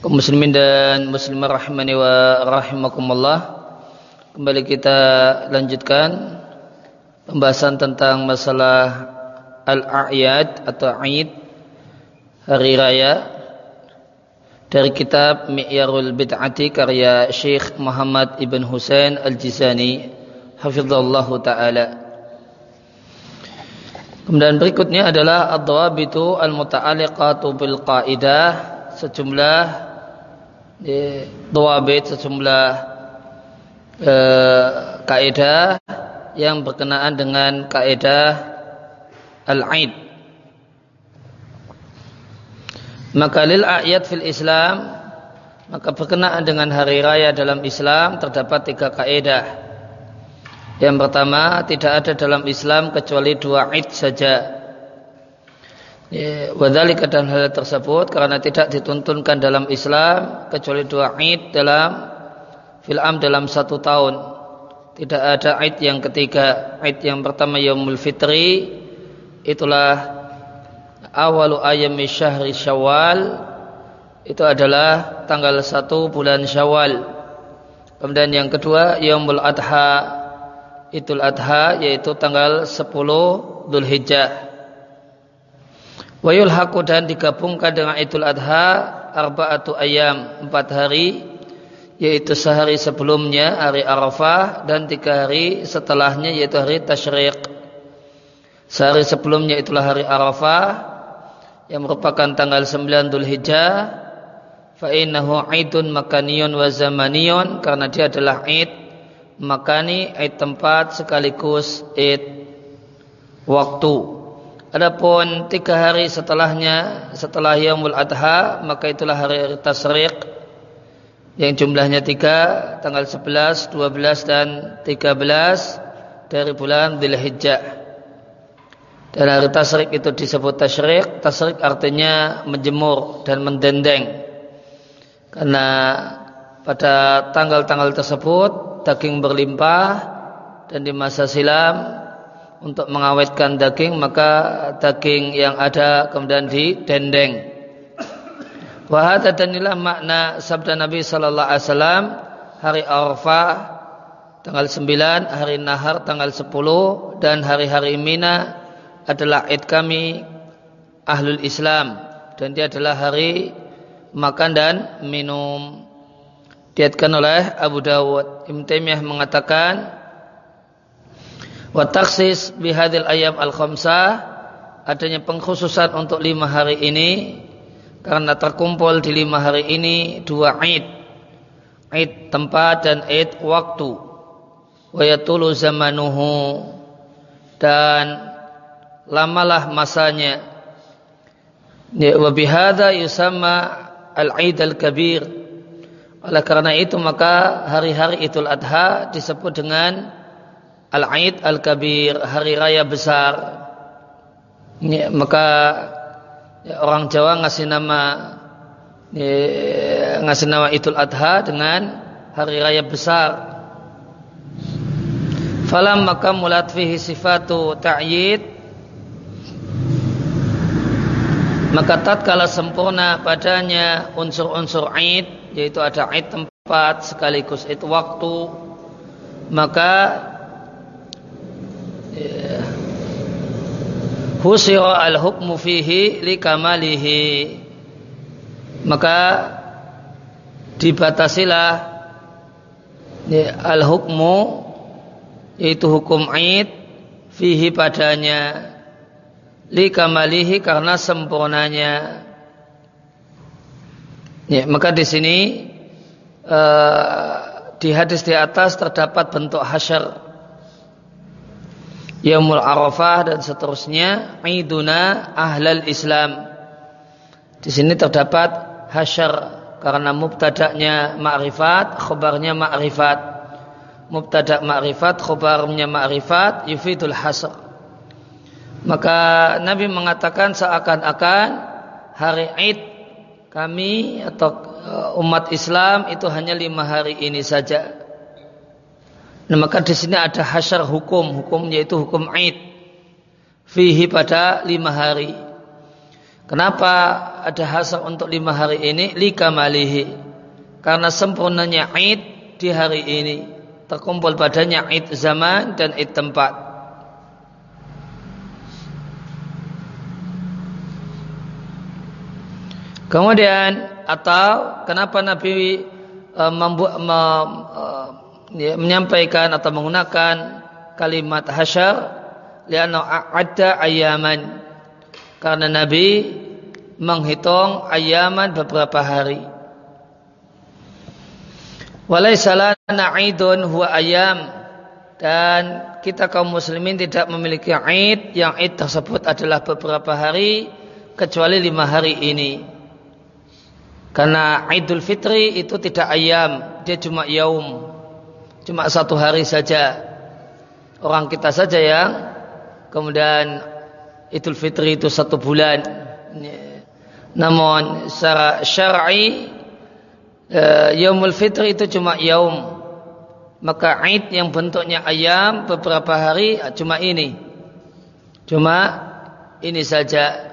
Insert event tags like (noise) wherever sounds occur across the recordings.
kaum muslimin dan muslimah rahimani wa rahimakumullah. Kembali kita lanjutkan pembahasan tentang masalah al-a'yad atau Aid hari raya dari kitab Mi'yarul Bid'ati karya Syekh Muhammad Ibn Husain Al-Jizani. Hafizallahu taala. Kemudian berikutnya adalah ad-dawabitu al-muta'alliqatu bil qaidah sejumlah dawabit sejumlah e, kaidah yang berkenaan dengan kaidah al-aid. Maka lil ayat fil Islam maka berkenaan dengan hari raya dalam Islam terdapat tiga kaidah. Yang pertama, tidak ada dalam Islam kecuali dua id saja. Ya, wadhalika dan hal tersebut karena tidak dituntunkan dalam Islam kecuali dua id dalam filam dalam satu tahun. Tidak ada id yang ketiga. Id yang pertama Yaumul Fitri itulah awalu ayam syahri Syawal itu adalah tanggal satu bulan Syawal. Kemudian yang kedua Yaumul Adha Idul Adha yaitu tanggal 10 Dzulhijjah. Wa yulhaqu dan digabungkan dengan Idul Adha arba'atu ayam, empat hari yaitu sehari sebelumnya hari Arafah dan tiga hari setelahnya yaitu hari Tashriq. Sehari sebelumnya itulah hari Arafah yang merupakan tanggal 9 Dhul Hijjah fa innahu aidun makaniyun wa zamaniyun karena dia adalah id makani id tempat sekaligus id waktu Adapun tiga hari setelahnya, setelah Yaumul Adha, maka itulah hari Tasriq yang jumlahnya tiga, tanggal 11, 12 dan 13 dari bulan Dzulhijjah. Dan hari Tasriq itu disebut Tasriq. Tasriq artinya menjemur dan mendendeng. Karena pada tanggal-tanggal tersebut daging berlimpah dan di masa silam untuk mengawetkan daging maka daging yang ada kemudian didendeng. Wahada dan inilah makna sabda Nabi Sallallahu Alaihi Wasallam hari Arafah tanggal 9, hari Nahar tanggal 10 dan hari-hari Mina adalah id kami ahlul Islam dan dia adalah hari makan dan minum. Diatkan oleh Abu Dawud. Ibn Taimiyah mengatakan Wa taksis bihadil ayam al khamsah adanya pengkhususan untuk lima hari ini karena terkumpul di lima hari ini dua id id tempat dan id waktu. Wa yatulu zamanuhu dan lamalah masanya. Ya, wa bihadza yusamma al-id al-kabir. Oleh karena itu maka hari-hari Idul Adha disebut dengan Al-Aid Al-Kabir, hari raya besar. Ya, maka ya, orang Jawa ngasih nama ya, ngasih nama Idul Adha dengan hari raya besar. Falam maka mulat fihi sifatu ta'yid maka tatkala sempurna padanya unsur-unsur Aid yaitu ada Aid tempat sekaligus Aid waktu maka husira al-hukmu fihi likamalihi. Maka dibatasilah ya, al-hukmu yaitu hukum aid fihi padanya. Likamalihi karena sempurnanya. Ya, maka di sini uh, di hadis di atas terdapat bentuk hasyar Yaumul Arafah dan seterusnya Iduna Ahlal Islam. Di sini terdapat hasyar Karena mubtadaknya ma'rifat Khobarnya ma'rifat. Mubtadak ma'rifat Khobarnya ma'rifat Yufidul hasr. Maka Nabi mengatakan seakan-akan Hari Id Kami atau uh, umat Islam Itu hanya lima hari ini saja Nah, maka di sini ada hasyar hukum, hukum yaitu hukum Aid. Fihi pada lima hari. Kenapa ada hasar untuk lima hari ini? Lika malihi karena sempurnanya id di hari ini. Terkumpul padanya id zaman dan id tempat. Kemudian atau kenapa Nabi e, membuat, me, e, ya, menyampaikan atau menggunakan kalimat hasyar lianna ada ayaman karena Nabi menghitung ayaman beberapa hari. Walaysa aidun huwa ayam dan kita kaum muslimin tidak memiliki aid yang aid tersebut adalah beberapa hari kecuali lima hari ini. Karena Idul Fitri itu tidak ayam, dia cuma yaum. Cuma satu hari saja. Orang kita saja yang kemudian Idul Fitri itu satu bulan. Namun secara syar'i uh, Yaumul Fitri itu cuma yaum. Maka Id yang bentuknya ayam beberapa hari cuma ini. Cuma ini saja.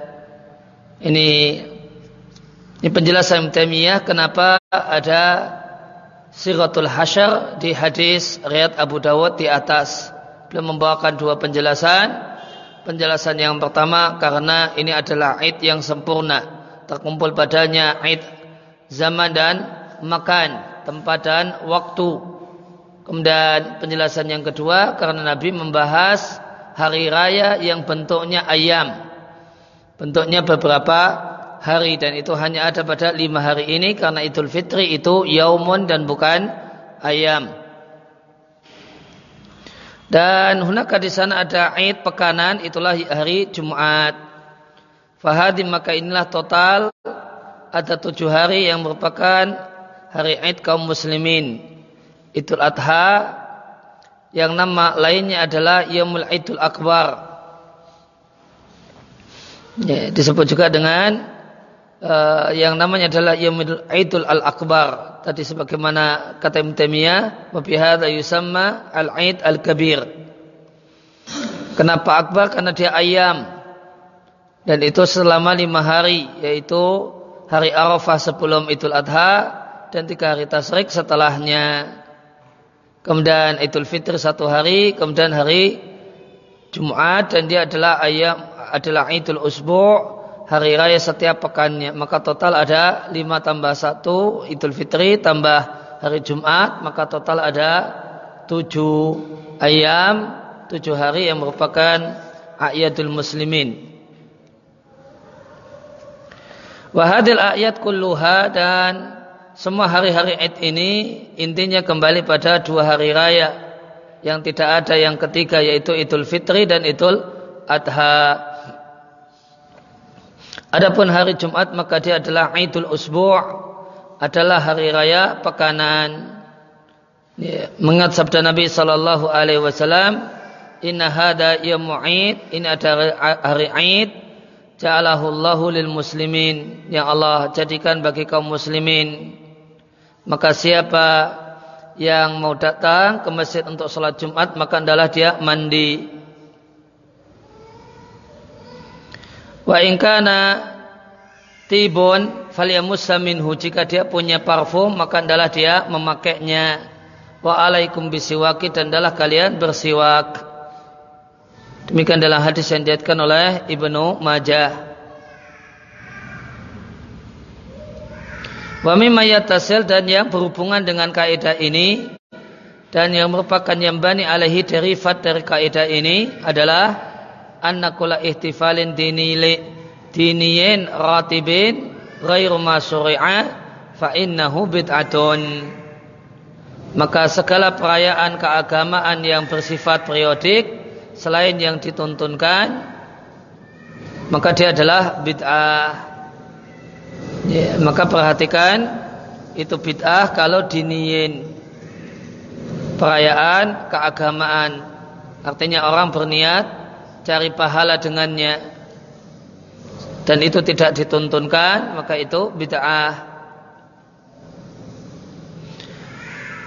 Ini ini penjelasan Taimiyah kenapa ada Siratul Hasyar di hadis riat Abu Dawud di atas. Beliau membawakan dua penjelasan. Penjelasan yang pertama karena ini adalah Id yang sempurna terkumpul padanya id zaman dan makan, tempat dan waktu. Kemudian penjelasan yang kedua karena Nabi membahas hari raya yang bentuknya ayam. Bentuknya beberapa hari dan itu hanya ada pada lima hari ini karena Idul Fitri itu yaumun dan bukan ayam. Dan hunaka di sana ada Id pekanan itulah hari Jumat. Fahadim maka inilah total ada tujuh hari yang merupakan hari Id kaum muslimin. Idul Adha yang nama lainnya adalah Yomul Idul Akbar. Ya, disebut juga dengan uh, yang namanya adalah Yomul Idul Al Akbar. Tadi sebagaimana kata Ibn Taimiyah, wa yusamma al-Id al-Kabir. Kenapa akbar? Karena dia ayam dan itu selama lima hari yaitu hari Arafah sebelum Idul Adha dan tiga hari Tasrik setelahnya kemudian Idul Fitri satu hari kemudian hari Jumat dan dia adalah ayam adalah Idul Usbu' hari raya setiap pekannya. Maka total ada lima tambah satu Idul Fitri tambah hari Jumat maka total ada tujuh ayam tujuh hari yang merupakan ayatul muslimin. Wahadil ayat kulluha dan semua hari-hari Id ini intinya kembali pada dua hari raya. Yang tidak ada yang ketiga yaitu Idul Fitri dan Idul Adha. Adapun hari Jumat maka dia adalah Idul Usbu' adalah hari raya pekanan. Ya, mengat sabda Nabi sallallahu alaihi wasallam, "Inna hada yaumul Id, ini ada hari Id ja'alahullahu lil muslimin. Yang Allah jadikan bagi kaum muslimin. Maka siapa yang mau datang ke masjid untuk sholat Jumat maka adalah dia mandi wa ingkana tibun falyamussa minhu. Jika dia punya parfum maka adalah dia memakainya. Wa alaikum bisiwaki dan adalah kalian bersiwak. Demikian dalam hadis yang diatkan oleh Ibnu Majah. Wa mimma yattasil dan yang berhubungan dengan kaidah ini dan yang merupakan yang bani alaihi derifat dari kaidah ini adalah anna kula ihtifalin dinili diniyin ratibin ghairu ma fa innahu bid'atun. Maka segala perayaan keagamaan yang bersifat periodik selain yang dituntunkan maka dia adalah bid'ah. Ya, maka perhatikan itu bid'ah kalau diniin perayaan keagamaan. Artinya orang berniat cari pahala dengannya dan itu tidak dituntunkan maka itu bid'ah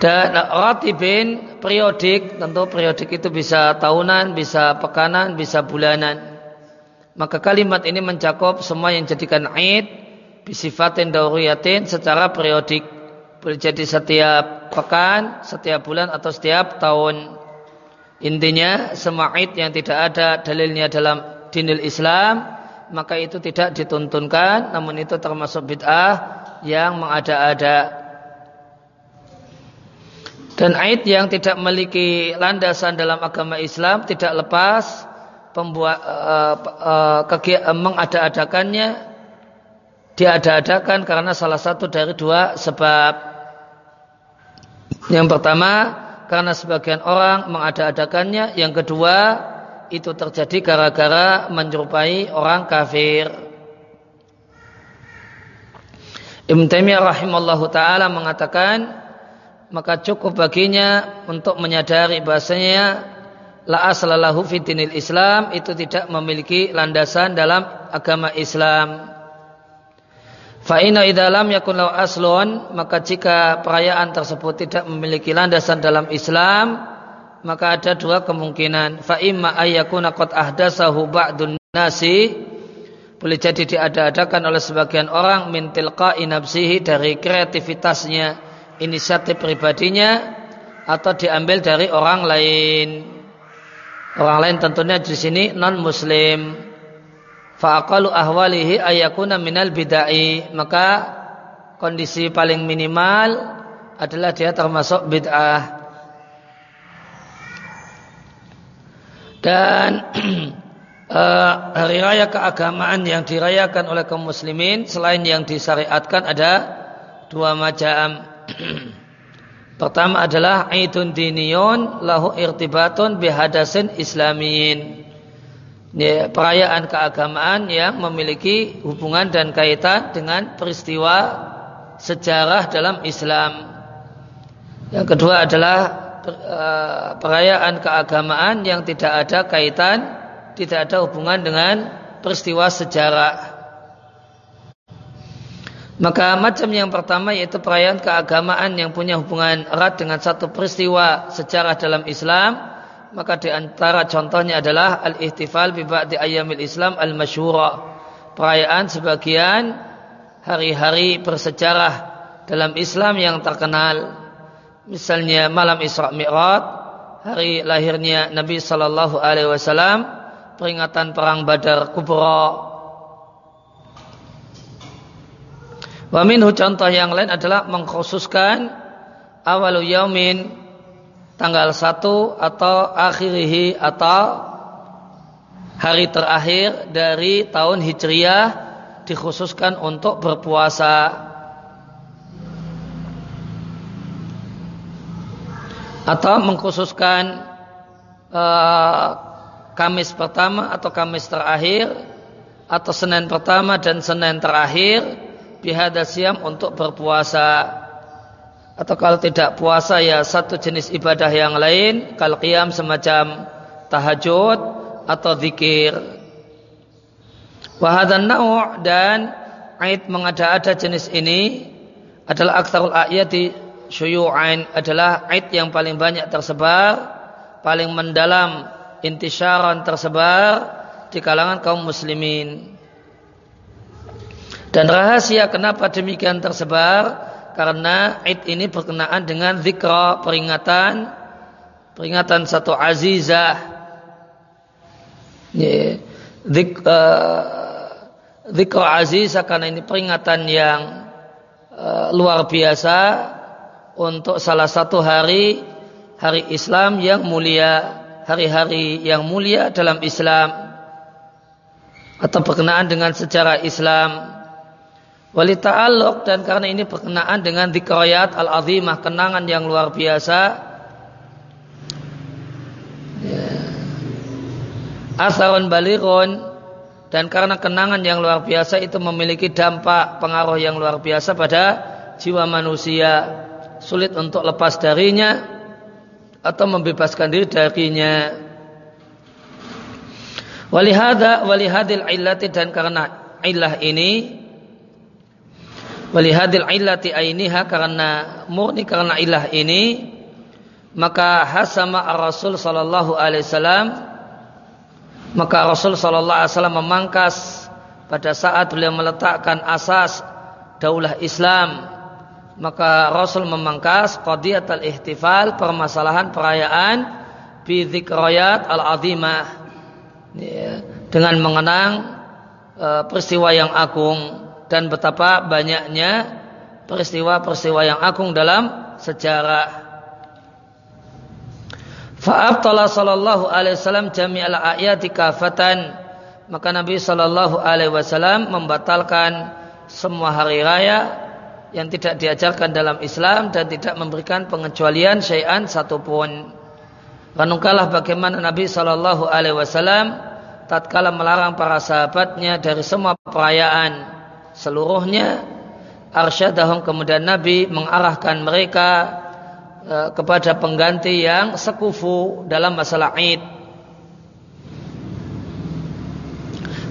dan ratibin periodik, tentu periodik itu bisa tahunan, bisa pekanan, bisa bulanan. Maka kalimat ini mencakup semua yang jadikan Id bisifatin dauriyatin secara periodik. Boleh jadi setiap pekan, setiap bulan atau setiap tahun. Intinya semua id yang tidak ada dalilnya dalam dinil Islam maka itu tidak dituntunkan namun itu termasuk bid'ah yang mengada-ada. Dan id yang tidak memiliki landasan dalam agama Islam tidak lepas pembuat uh, uh, uh, mengada-adakannya diada-adakan karena salah satu dari dua sebab. Yang pertama karena sebagian orang mengada-adakannya, yang kedua itu terjadi gara-gara menyerupai orang kafir. Ibn Taimiyah rahimallahu taala mengatakan maka cukup baginya untuk menyadari bahasanya la aslalahu fi dinil Islam itu tidak memiliki landasan dalam agama Islam. Fa'ina idalam yakun lau aslon maka jika perayaan tersebut tidak memiliki landasan dalam Islam maka ada dua kemungkinan. Fa'imma ayyakuna qad ahdasahu ba'dun nasi boleh jadi diada-adakan oleh sebagian orang min tilqa'i nafsihi dari kreativitasnya, inisiatif pribadinya atau diambil dari orang lain. Orang lain tentunya di sini non muslim faqalu ahwalihi ayakuna minal bid'ai. Maka kondisi paling minimal adalah dia termasuk bid'ah. Dan uh, (clears throat) hari raya keagamaan yang dirayakan oleh kaum muslimin selain yang disyariatkan ada dua macam. (clears throat) Pertama adalah Aidun diniyun lahu irtibatun bihadasin islamiyin ya, perayaan keagamaan yang memiliki hubungan dan kaitan dengan peristiwa sejarah dalam Islam. Yang kedua adalah eh, perayaan keagamaan yang tidak ada kaitan, tidak ada hubungan dengan peristiwa sejarah. Maka macam yang pertama yaitu perayaan keagamaan yang punya hubungan erat dengan satu peristiwa sejarah dalam Islam maka di antara contohnya adalah al-ihtifal bi ba'di ayyamil Islam al-masyhura. Perayaan sebagian hari-hari bersejarah dalam Islam yang terkenal. Misalnya malam Isra Mi'raj, hari lahirnya Nabi sallallahu alaihi wasallam, peringatan perang Badar Kubra. Wa minhu contoh yang lain adalah mengkhususkan awalu yaumin tanggal 1 atau akhirihi atau hari terakhir dari tahun Hijriah dikhususkan untuk berpuasa. Atau mengkhususkan uh, Kamis pertama atau Kamis terakhir atau Senin pertama dan Senin terakhir bihadasiam untuk berpuasa atau kalau tidak puasa ya satu jenis ibadah yang lain. Kalau qiyam semacam tahajud atau zikir. Wahadan naw' dan ait mengada-ada jenis ini adalah aktsarul ayati syuyu'ain adalah ait yang paling banyak tersebar paling mendalam intisyaran tersebar di kalangan kaum muslimin. Dan rahasia kenapa demikian tersebar karena Id ini berkenaan dengan zikra peringatan peringatan satu azizah. Zik, uh, zikra azizah karena ini peringatan yang uh, luar biasa untuk salah satu hari hari Islam yang mulia hari-hari yang mulia dalam Islam. Atau berkenaan dengan sejarah Islam Wali ta'alluq dan karena ini berkenaan dengan dikrayat al-azimah kenangan yang luar biasa. Ya. asarun balirun dan karena kenangan yang luar biasa itu memiliki dampak pengaruh yang luar biasa pada jiwa manusia. Sulit untuk lepas darinya atau membebaskan diri darinya. Walihada walihadil illati dan karena illah ini Walihadil illati ainiha karena murni karena ilah ini maka hasama Rasul sallallahu alaihi wasallam maka Rasul sallallahu alaihi wasallam memangkas pada saat beliau meletakkan asas daulah Islam maka Rasul memangkas qadiyat al-ihtifal permasalahan perayaan bi al-azimah ya, dengan mengenang e, peristiwa yang agung dan betapa banyaknya peristiwa-peristiwa yang agung dalam sejarah. Fa'abtala sallallahu alaihi wasallam jami'al ayati kafatan maka Nabi sallallahu alaihi wasallam membatalkan semua hari raya yang tidak diajarkan dalam Islam dan tidak memberikan pengecualian syai'an satupun. Renungkanlah bagaimana Nabi Shallallahu Alaihi Wasallam tatkala melarang para sahabatnya dari semua perayaan seluruhnya arsyadahum kemudian Nabi mengarahkan mereka e, kepada pengganti yang sekufu dalam masalah Id.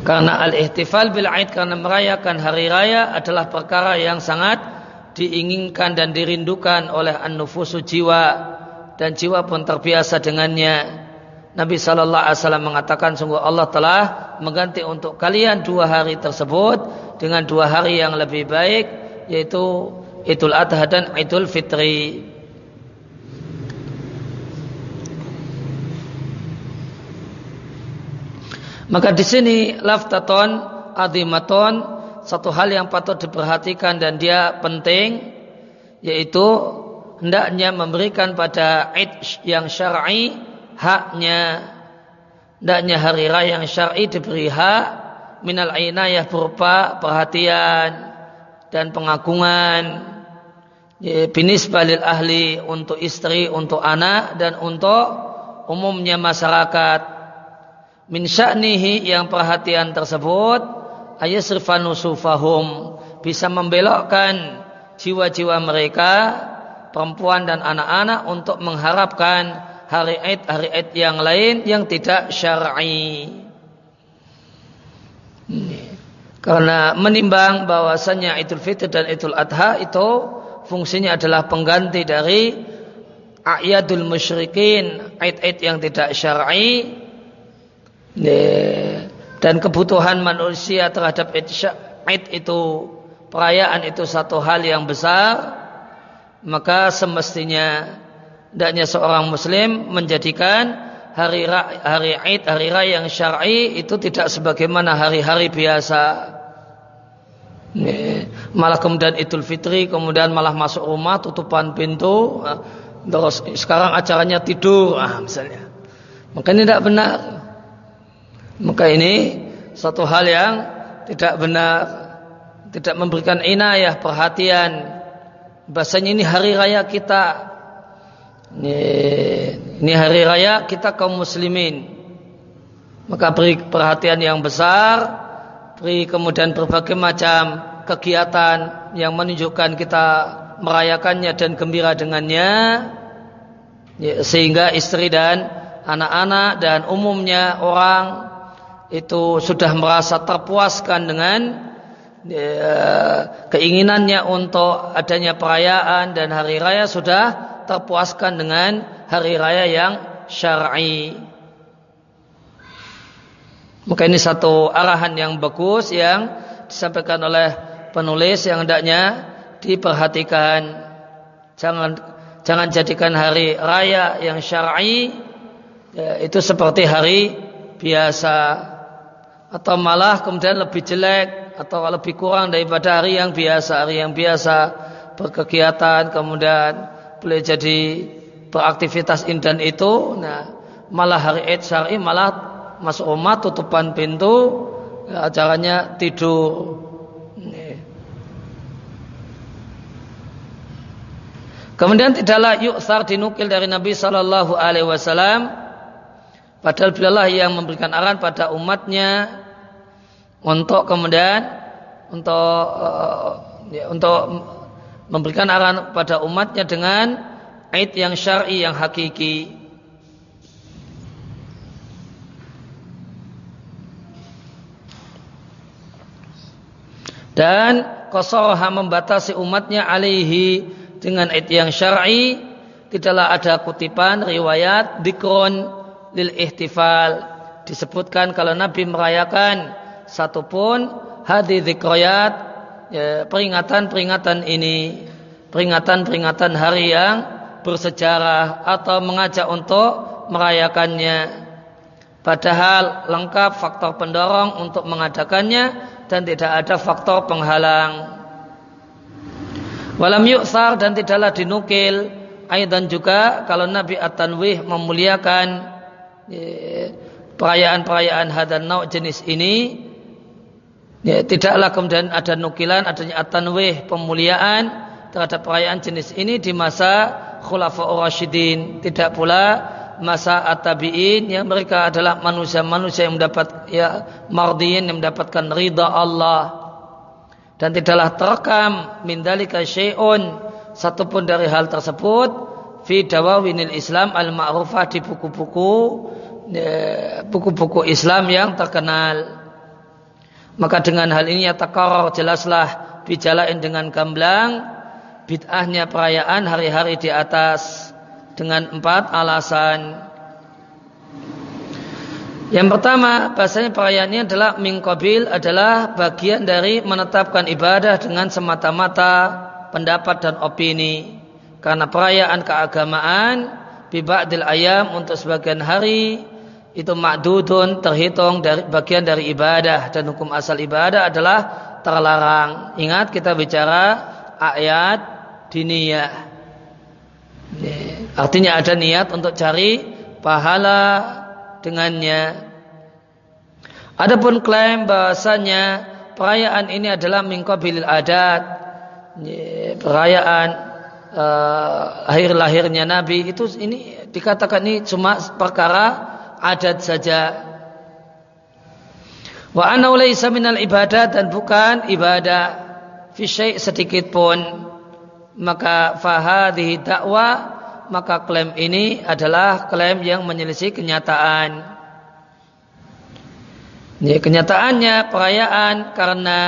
Karena al-ihtifal bil Aid karena merayakan hari raya adalah perkara yang sangat diinginkan dan dirindukan oleh an-nufusu jiwa dan jiwa pun terbiasa dengannya. Nabi sallallahu alaihi wasallam mengatakan sungguh Allah telah mengganti untuk kalian dua hari tersebut dengan dua hari yang lebih baik yaitu Idul Adha dan Idul Fitri. Maka di sini laftaton adimaton satu hal yang patut diperhatikan dan dia penting yaitu hendaknya memberikan pada id yang syar'i haknya. Hendaknya hari raya yang syar'i diberi hak minal ainayah berupa perhatian dan pengagungan. Binis balil ahli untuk istri, untuk anak dan untuk umumnya masyarakat. Min sya'nihi yang perhatian tersebut ayasrifanu sufahum bisa membelokkan jiwa-jiwa mereka perempuan dan anak-anak untuk mengharapkan hari Id hari Id yang lain yang tidak syar'i. Karena menimbang bahwasanya Idul Fitri dan Idul Adha itu fungsinya adalah pengganti dari ayadul musyrikin, Id-Id yang tidak syar'i. Dan kebutuhan manusia terhadap Id itu perayaan itu satu hal yang besar maka semestinya hendaknya seorang muslim menjadikan hari hari Id hari raya yang syar'i itu tidak sebagaimana hari-hari biasa malah kemudian Idul Fitri kemudian malah masuk rumah tutupan pintu terus sekarang acaranya tidur ah, misalnya maka ini tidak benar maka ini satu hal yang tidak benar, tidak memberikan inayah perhatian. Bahasanya ini hari raya kita. Ini, ini hari raya kita kaum muslimin. Maka beri perhatian yang besar, beri kemudian berbagai macam kegiatan yang menunjukkan kita merayakannya dan gembira dengannya ya, sehingga istri dan anak-anak dan umumnya orang itu sudah merasa terpuaskan dengan ya, keinginannya untuk adanya perayaan dan hari raya sudah terpuaskan dengan hari raya yang syar'i. Maka ini satu arahan yang bagus yang disampaikan oleh penulis yang hendaknya diperhatikan. Jangan jangan jadikan hari raya yang syar'i ya, itu seperti hari biasa atau malah kemudian lebih jelek atau lebih kurang daripada hari yang biasa hari yang biasa berkegiatan kemudian boleh jadi beraktivitas indan itu nah malah hari Id syar'i malah masuk rumah tutupan pintu ya, acaranya tidur. Kemudian tidaklah yuksar dinukil dari Nabi Shallallahu Alaihi Wasallam. Padahal beliau yang memberikan arahan pada umatnya untuk kemudian untuk ya, untuk memberikan arahan pada umatnya dengan ait yang syar'i yang hakiki. Dan qasaraha membatasi umatnya alaihi dengan ait yang syar'i tidaklah ada kutipan riwayat dikron lil ihtifal disebutkan kalau Nabi merayakan satu pun hadis zikroyat ya, peringatan-peringatan ini, peringatan-peringatan hari yang bersejarah atau mengajak untuk merayakannya. Padahal lengkap faktor pendorong untuk mengadakannya dan tidak ada faktor penghalang. Walam yuksar dan tidaklah dinukil dan juga kalau Nabi At-Tanwih memuliakan ya, perayaan-perayaan hadan jenis ini ya, tidaklah kemudian ada nukilan adanya At-Tanwih pemuliaan terhadap perayaan jenis ini di masa Khulafaur Rasyidin. Tidak pula masa at-tabi'in yang mereka adalah manusia-manusia yang mendapat ya mardiyin yang mendapatkan ridha Allah. Dan tidaklah terekam min dalika syai'un satupun dari hal tersebut fi dawawinil Islam al-ma'rufah di buku-buku ya, buku-buku Islam yang terkenal maka dengan hal ini ya jelaslah bijalain dengan gamblang bid'ahnya perayaan hari-hari di atas dengan empat alasan. Yang pertama, bahasanya perayaan ini adalah mingkobil adalah bagian dari menetapkan ibadah dengan semata-mata pendapat dan opini. Karena perayaan keagamaan bibadil ayam untuk sebagian hari itu makdudun terhitung dari bagian dari ibadah dan hukum asal ibadah adalah terlarang. Ingat kita bicara ayat diniyah. Artinya ada niat untuk cari pahala dengannya. Adapun klaim bahasanya perayaan ini adalah mingkobil adat, perayaan uh, lahir lahirnya Nabi itu ini dikatakan ini cuma perkara adat saja. Wa ana minal ibadat dan bukan ibadah fi sedikit pun maka fahadhihi dakwah maka klaim ini adalah klaim yang menyelisih kenyataan. Ini kenyataannya perayaan karena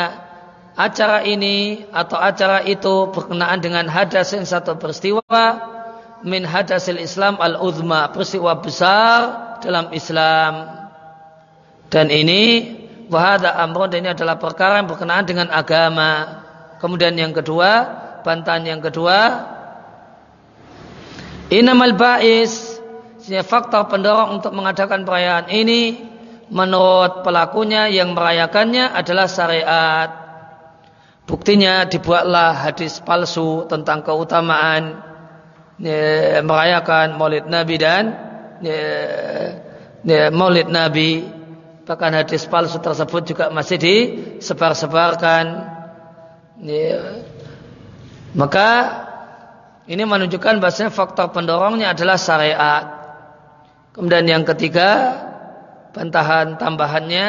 acara ini atau acara itu berkenaan dengan hadas yang satu peristiwa min hadasil Islam al-uzma peristiwa besar dalam Islam. Dan ini wahada amrun ini adalah perkara yang berkenaan dengan agama. Kemudian yang kedua bantahan yang kedua inamal ba'is faktor pendorong untuk mengadakan perayaan ini menurut pelakunya yang merayakannya adalah syariat. Buktinya dibuatlah hadis palsu tentang keutamaan ya, merayakan maulid nabi dan ya, ya, maulid nabi bahkan hadis palsu tersebut juga masih disebar-sebarkan ya, maka ini menunjukkan bahasanya faktor pendorongnya adalah syariat. Kemudian yang ketiga, bantahan tambahannya,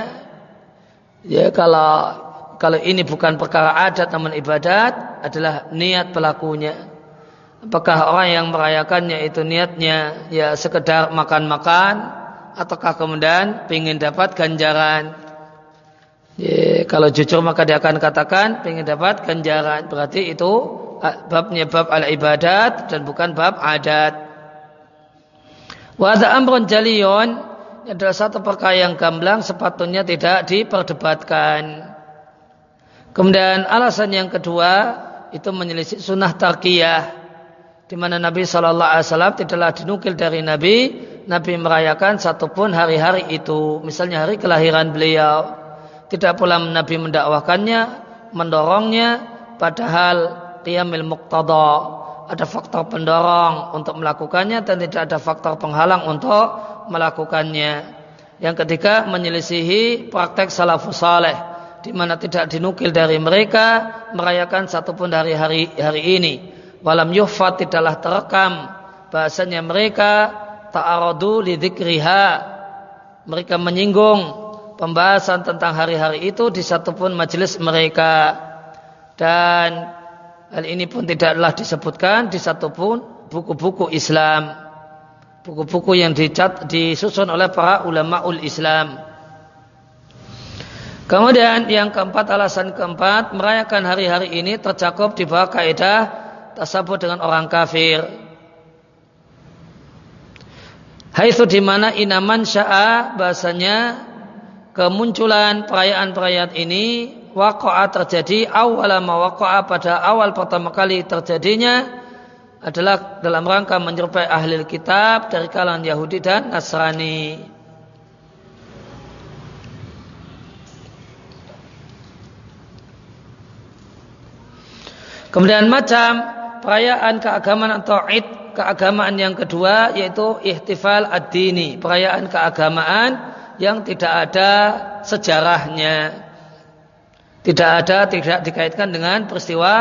ya kalau kalau ini bukan perkara adat namun ibadat adalah niat pelakunya. Apakah orang yang merayakannya itu niatnya ya sekedar makan-makan ataukah kemudian ingin dapat ganjaran? Ya, kalau jujur maka dia akan katakan ingin dapat ganjaran. Berarti itu babnya bab al ibadat dan bukan bab adat. Wa amrun jaliyon adalah satu perkara yang gamblang sepatutnya tidak diperdebatkan. Kemudian alasan yang kedua itu menyelisih sunnah tarkiyah di mana Nabi Shallallahu Alaihi Wasallam tidaklah dinukil dari Nabi Nabi merayakan satupun hari-hari itu misalnya hari kelahiran beliau tidak pula Nabi mendakwahkannya mendorongnya padahal qiyamil muqtada ada faktor pendorong untuk melakukannya dan tidak ada faktor penghalang untuk melakukannya. Yang ketiga menyelisihi praktek salafus saleh di mana tidak dinukil dari mereka merayakan satupun dari hari hari ini. Walam yuhfat tidaklah terekam bahasanya mereka ta'aradu lidzikriha. Mereka menyinggung pembahasan tentang hari-hari itu di satupun majelis mereka dan Hal ini pun tidaklah disebutkan di satupun buku-buku Islam. Buku-buku yang dicat, disusun oleh para ulama ul Islam. Kemudian yang keempat, alasan keempat, merayakan hari-hari ini tercakup di bawah kaidah tersebut dengan orang kafir. Haitsu di mana inaman sya'a bahasanya kemunculan perayaan-perayaan ini waqa'a terjadi awal waqa'a pada awal pertama kali terjadinya adalah dalam rangka menyerupai ahli kitab dari kalangan Yahudi dan Nasrani. Kemudian macam perayaan keagamaan atau id keagamaan yang kedua yaitu ihtifal ad-dini, perayaan keagamaan yang tidak ada sejarahnya. Tidak ada, tidak dikaitkan dengan peristiwa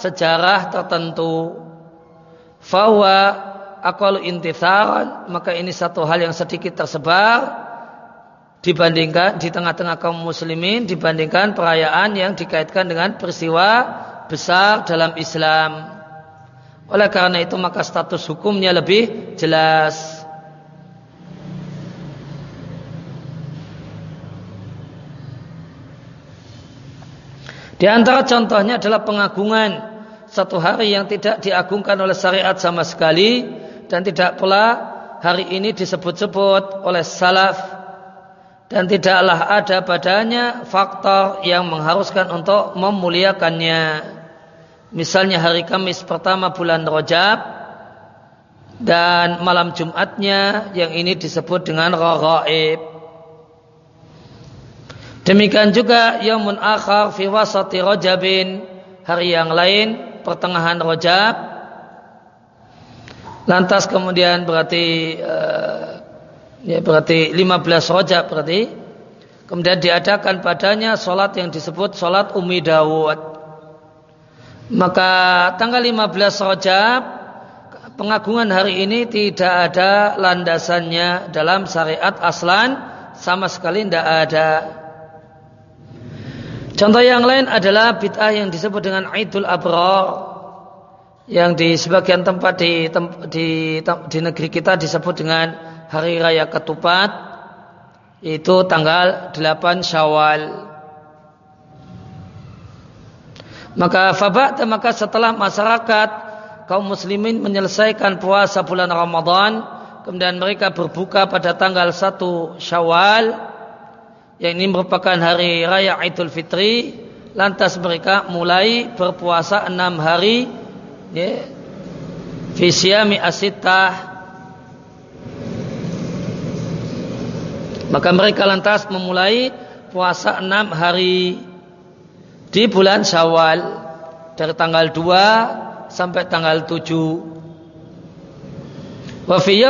sejarah tertentu. Fawa akal intisaran, maka ini satu hal yang sedikit tersebar dibandingkan di tengah-tengah kaum muslimin dibandingkan perayaan yang dikaitkan dengan peristiwa besar dalam Islam. Oleh karena itu maka status hukumnya lebih jelas. Di antara contohnya adalah pengagungan satu hari yang tidak diagungkan oleh syariat sama sekali dan tidak pula hari ini disebut-sebut oleh salaf dan tidaklah ada padanya faktor yang mengharuskan untuk memuliakannya. Misalnya hari Kamis pertama bulan Rajab dan malam Jumatnya yang ini disebut dengan Raghaib. Demikian juga Yaumun Akhar fi wasati Rajabin hari yang lain pertengahan Rajab. Lantas kemudian berarti uh, ya berarti 15 Rajab berarti kemudian diadakan padanya solat yang disebut solat Umi Dawud. Maka tanggal 15 Rajab pengagungan hari ini tidak ada landasannya dalam syariat aslan sama sekali tidak ada. Contoh yang lain adalah bid'ah yang disebut dengan Idul Abrar yang di sebagian tempat di, di, di negeri kita disebut dengan Hari Raya Ketupat itu tanggal 8 Syawal. Maka fabak maka setelah masyarakat kaum muslimin menyelesaikan puasa bulan Ramadan, kemudian mereka berbuka pada tanggal 1 Syawal yang ini merupakan hari raya Idul Fitri, lantas mereka mulai berpuasa enam hari ya, Fisyami asitah Maka mereka lantas memulai puasa enam hari di bulan Syawal dari tanggal 2 sampai tanggal 7. Wa fi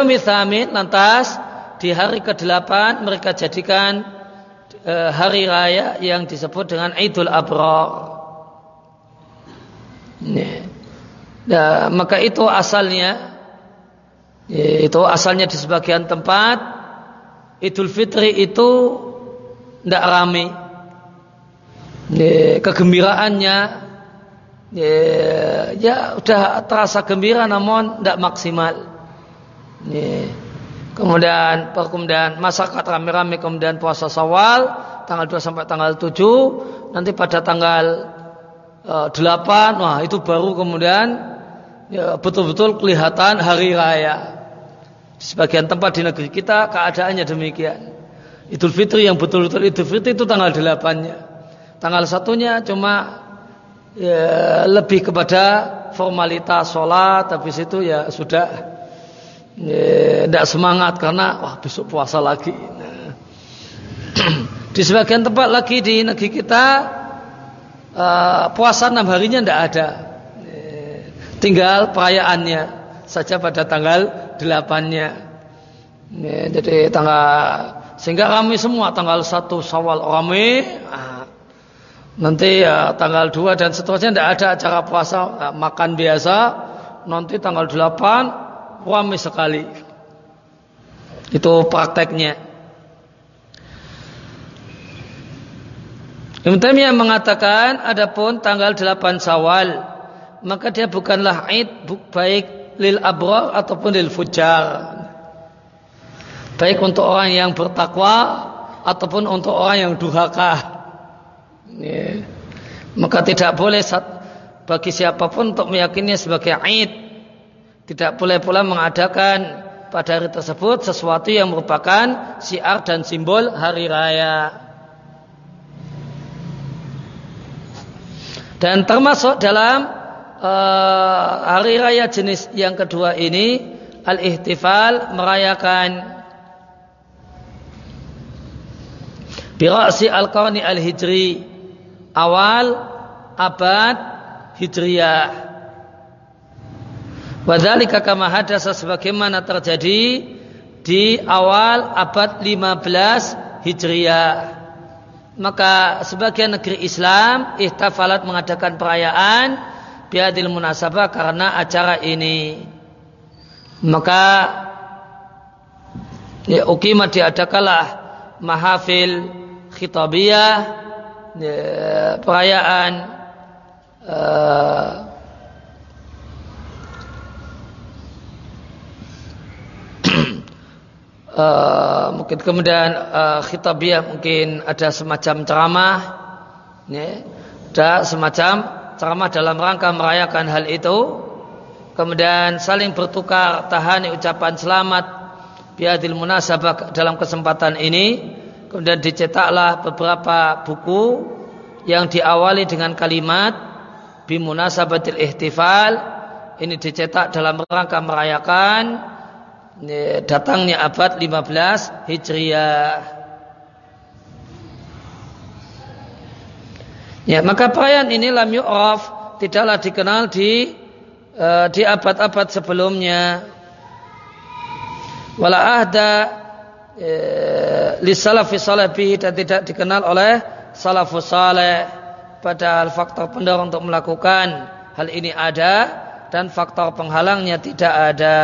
lantas di hari ke-8 mereka jadikan e, hari raya yang disebut dengan Idul Abrar. Nah, maka itu asalnya itu asalnya di sebagian tempat Idul Fitri itu tidak ramai ya, kegembiraannya ya, ya udah terasa gembira namun tidak maksimal. Ya. Kemudian kemudian masyarakat rame-rame kemudian puasa Sawal tanggal 2 sampai tanggal 7 nanti pada tanggal uh, e, 8 wah itu baru kemudian ya, betul-betul kelihatan hari raya. Sebagian tempat di negeri kita keadaannya demikian. Idul Fitri yang betul-betul Idul Fitri itu tanggal 8-nya. Tanggal satunya cuma ya, lebih kepada formalitas sholat, tapi situ ya sudah tidak ya, semangat karena wah besok puasa lagi. Nah. (clears throat) di sebagian tempat lagi di negeri kita uh, puasa enam harinya tidak ada, ya, tinggal perayaannya saja pada tanggal delapannya. Ya, jadi tanggal sehingga kami semua tanggal satu Syawal ramai. Ah, Nanti ya tanggal 2 dan seterusnya tidak ada acara puasa ya, makan biasa. Nanti tanggal 8 ramai sekali. Itu prakteknya. Ibn Taimiyah mengatakan adapun tanggal 8 Syawal maka dia bukanlah Id baik lil abrar ataupun lil fujar. Baik untuk orang yang bertakwa ataupun untuk orang yang durhaka. Ya. Maka tidak boleh bagi siapa pun untuk meyakini sebagai Aid. Tidak boleh pula mengadakan pada hari tersebut sesuatu yang merupakan syiar dan simbol hari raya. Dan termasuk dalam uh, hari raya jenis yang kedua ini al-ihtifal merayakan birasi al-qarni al-hijri awal abad hijriyah. Wadhalika kama hadasa sebagaimana terjadi di awal abad 15 Hijriah. Maka sebagian negeri Islam ihtafalat mengadakan perayaan biadil munasabah karena acara ini. Maka ya, ukimah diadakanlah mahafil khitabiyah ya, perayaan uh, uh, (clears throat) mungkin kemudian uh, khitabiah mungkin ada semacam ceramah ya, ada semacam ceramah dalam rangka merayakan hal itu. Kemudian saling bertukar tahani ucapan selamat biadil munasabah dalam kesempatan ini kemudian dicetaklah beberapa buku yang diawali dengan kalimat bimunasabatil ihtifal ini dicetak dalam rangka merayakan datangnya abad 15 Hijriah. Ya, maka perayaan ini lam yu'raf tidaklah dikenal di uh, di abad-abad sebelumnya. Wala ahda li salafi salafi dan tidak dikenal oleh salafus saleh. Padahal faktor pendorong untuk melakukan hal ini ada dan faktor penghalangnya tidak ada.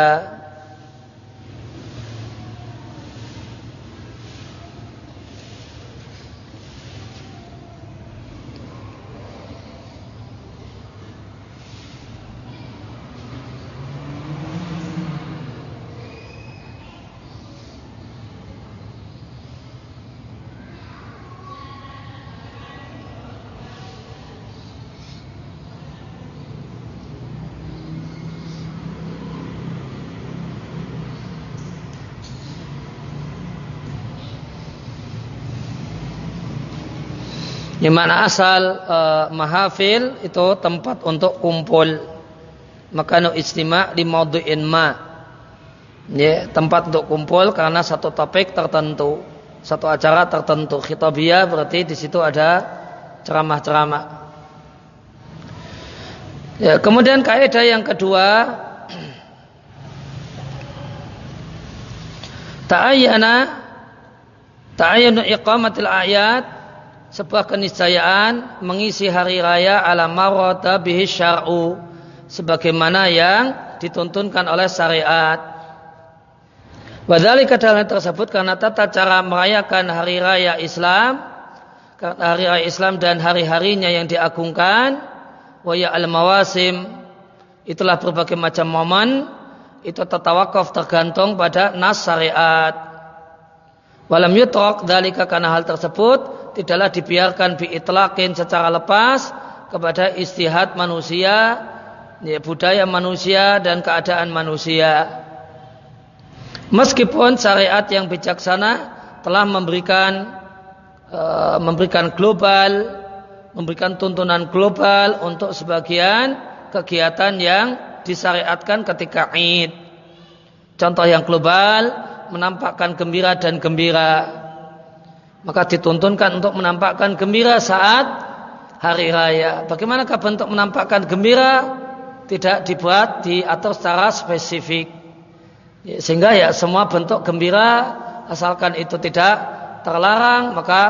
Di mana asal uh, mahafil itu tempat untuk kumpul. Makanu istima di maudu'in ma. Ya, tempat untuk kumpul karena satu topik tertentu, satu acara tertentu. Khitabiyah berarti di situ ada ceramah-ceramah. Ya, kemudian kaidah yang kedua (clears throat) ta'ayyana ta'ayyanu iqamatil ayat sebuah keniscayaan mengisi hari raya ala marota bihi syar'u sebagaimana yang dituntunkan oleh syariat. Wadhalika dalam tersebut karena tata cara merayakan hari raya Islam, hari raya Islam dan hari-harinya yang diagungkan, waya al-mawasim, itulah berbagai macam momen, itu tatawakaf tergantung pada nas syariat. Walam yutrok dalika karena hal tersebut tidaklah dibiarkan biitlakin secara lepas kepada istihad manusia, ya, budaya manusia dan keadaan manusia. Meskipun syariat yang bijaksana telah memberikan uh, memberikan global, memberikan tuntunan global untuk sebagian kegiatan yang disyariatkan ketika Id. Contoh yang global menampakkan gembira dan gembira maka dituntunkan untuk menampakkan gembira saat hari raya. Bagaimanakah bentuk menampakkan gembira? Tidak dibuat diatur secara spesifik. Ya, sehingga ya semua bentuk gembira asalkan itu tidak terlarang maka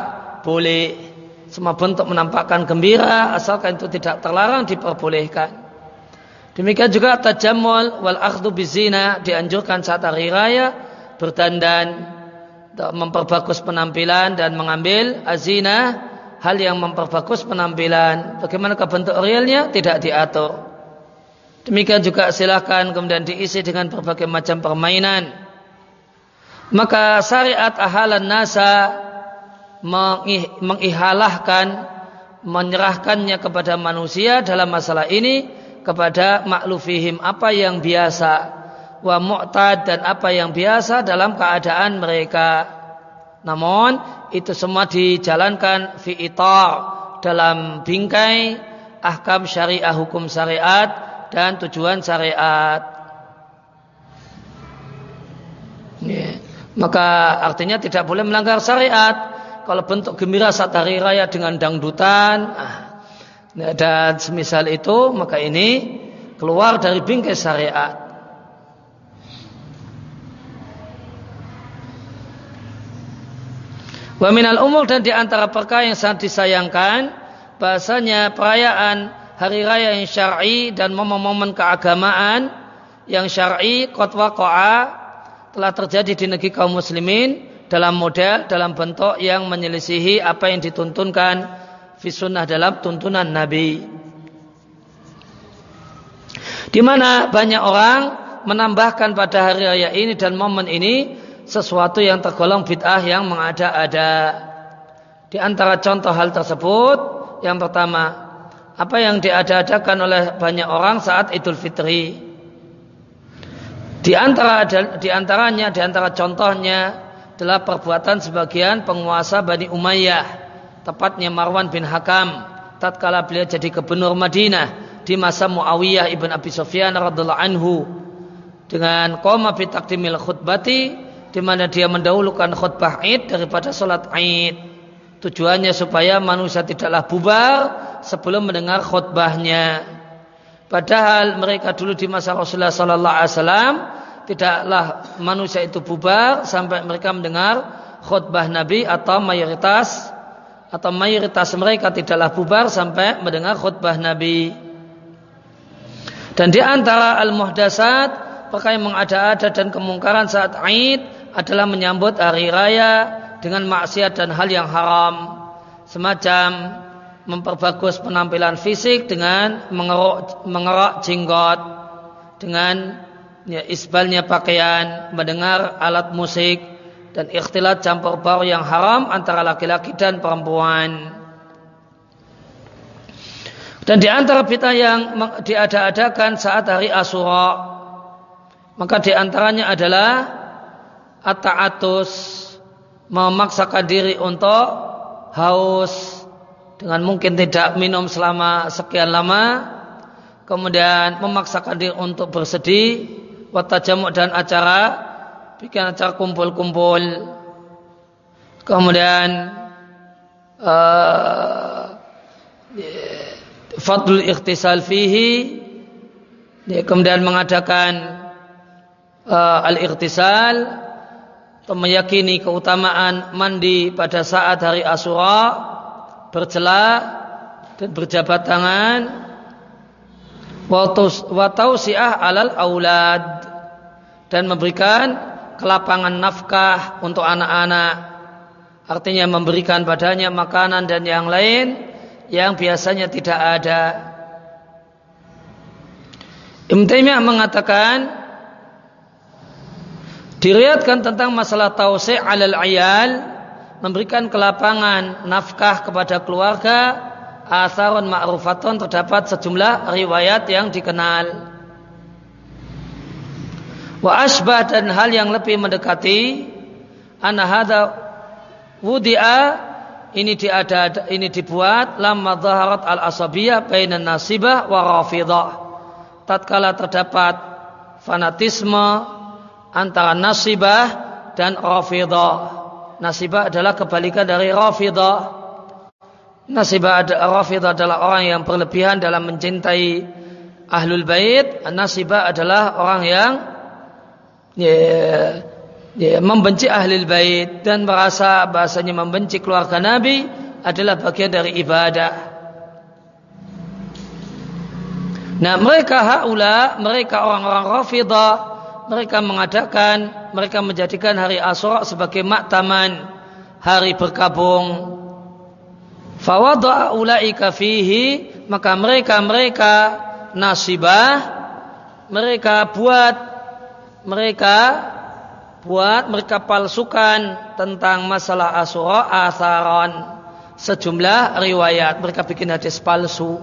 boleh. Semua bentuk menampakkan gembira asalkan itu tidak terlarang diperbolehkan. Demikian juga tajamul wal akhdhu bizina dianjurkan saat hari raya berdandan memperbagus penampilan dan mengambil azina hal yang memperbagus penampilan. Bagaimana bentuk realnya tidak diatur. Demikian juga silahkan kemudian diisi dengan berbagai macam permainan. Maka syariat ahalan nasa mengihalahkan menyerahkannya kepada manusia dalam masalah ini kepada maklufihim apa yang biasa wa mu'tad dan apa yang biasa dalam keadaan mereka. Namun itu semua dijalankan fi itar dalam bingkai ahkam syariah hukum syariat dan tujuan syariat. Ya. Maka artinya tidak boleh melanggar syariat. Kalau bentuk gembira saat hari raya dengan dangdutan ah, dan semisal itu maka ini keluar dari bingkai syariat. Wa minal umur dan di antara perkara yang sangat disayangkan bahasanya perayaan hari raya yang syar'i dan momen-momen keagamaan yang syar'i qad waqa'a telah terjadi di negeri kaum muslimin dalam model dalam bentuk yang menyelisihi apa yang dituntunkan fi sunnah dalam tuntunan Nabi. Di mana banyak orang menambahkan pada hari raya ini dan momen ini sesuatu yang tergolong bid'ah yang mengada-ada. Di antara contoh hal tersebut, yang pertama, apa yang diada-adakan oleh banyak orang saat Idul Fitri. Di antara di antaranya, di antara contohnya adalah perbuatan sebagian penguasa Bani Umayyah, tepatnya Marwan bin Hakam, tatkala beliau jadi gubernur Madinah di masa Muawiyah ibn Abi Sufyan radhiallahu anhu dengan qoma bi taqdimil khutbati di mana dia mendahulukan khutbah Id daripada sholat Id. Tujuannya supaya manusia tidaklah bubar sebelum mendengar khutbahnya. Padahal mereka dulu di masa Rasulullah Sallallahu Alaihi Wasallam tidaklah manusia itu bubar sampai mereka mendengar khutbah Nabi atau mayoritas atau mayoritas mereka tidaklah bubar sampai mendengar khutbah Nabi. Dan di antara al-muhdasat perkara yang mengada-ada dan kemungkaran saat Id adalah menyambut hari raya dengan maksiat dan hal yang haram. Semacam memperbagus penampilan fisik dengan mengerok, mengerok jenggot dengan ya, isbalnya pakaian mendengar alat musik dan ikhtilat campur baur yang haram antara laki-laki dan perempuan. Dan di antara fitnah yang diada-adakan saat hari Asyura maka di antaranya adalah at-ta'atus memaksakan diri untuk haus. Dengan mungkin tidak minum selama sekian lama. Kemudian memaksakan diri untuk bersedih. Watajamuk dan acara bikin acara kumpul-kumpul. Kemudian uh, fadlul ikhtisal fihi. Kemudian mengadakan uh, al-ikhtisal atau meyakini keutamaan mandi pada saat hari Asyura bercelak dan berjabat tangan. Wa siah alal aulad. Dan memberikan kelapangan nafkah untuk anak-anak. Artinya memberikan padanya makanan dan yang lain yang biasanya tidak ada. Ibn mengatakan Diriatkan tentang masalah tausi' alal ayal memberikan kelapangan nafkah kepada keluarga asarun ma'rufatun terdapat sejumlah riwayat yang dikenal. Wa asbah dan hal yang lebih mendekati anna hadha wudi'a ini diada ini dibuat lama dhaharat al asabiyah bainan nasibah wa rafidah tatkala terdapat fanatisme antara nasibah dan rafidah. Nasibah adalah kebalikan dari rafidah. Nasibah rafidah adalah orang yang berlebihan dalam mencintai ahlul bait. Nasibah adalah orang yang ya, ya, membenci ahlul bait dan merasa bahasanya membenci keluarga Nabi adalah bagian dari ibadah. Nah mereka haula, mereka orang-orang rafidah mereka mengadakan mereka menjadikan hari Asyura sebagai maktaman hari berkabung. Fawadha'a ulaika fihi maka mereka-mereka nasibah mereka buat mereka buat mereka palsukan tentang masalah Asyura asaran sejumlah riwayat mereka bikin hadis palsu.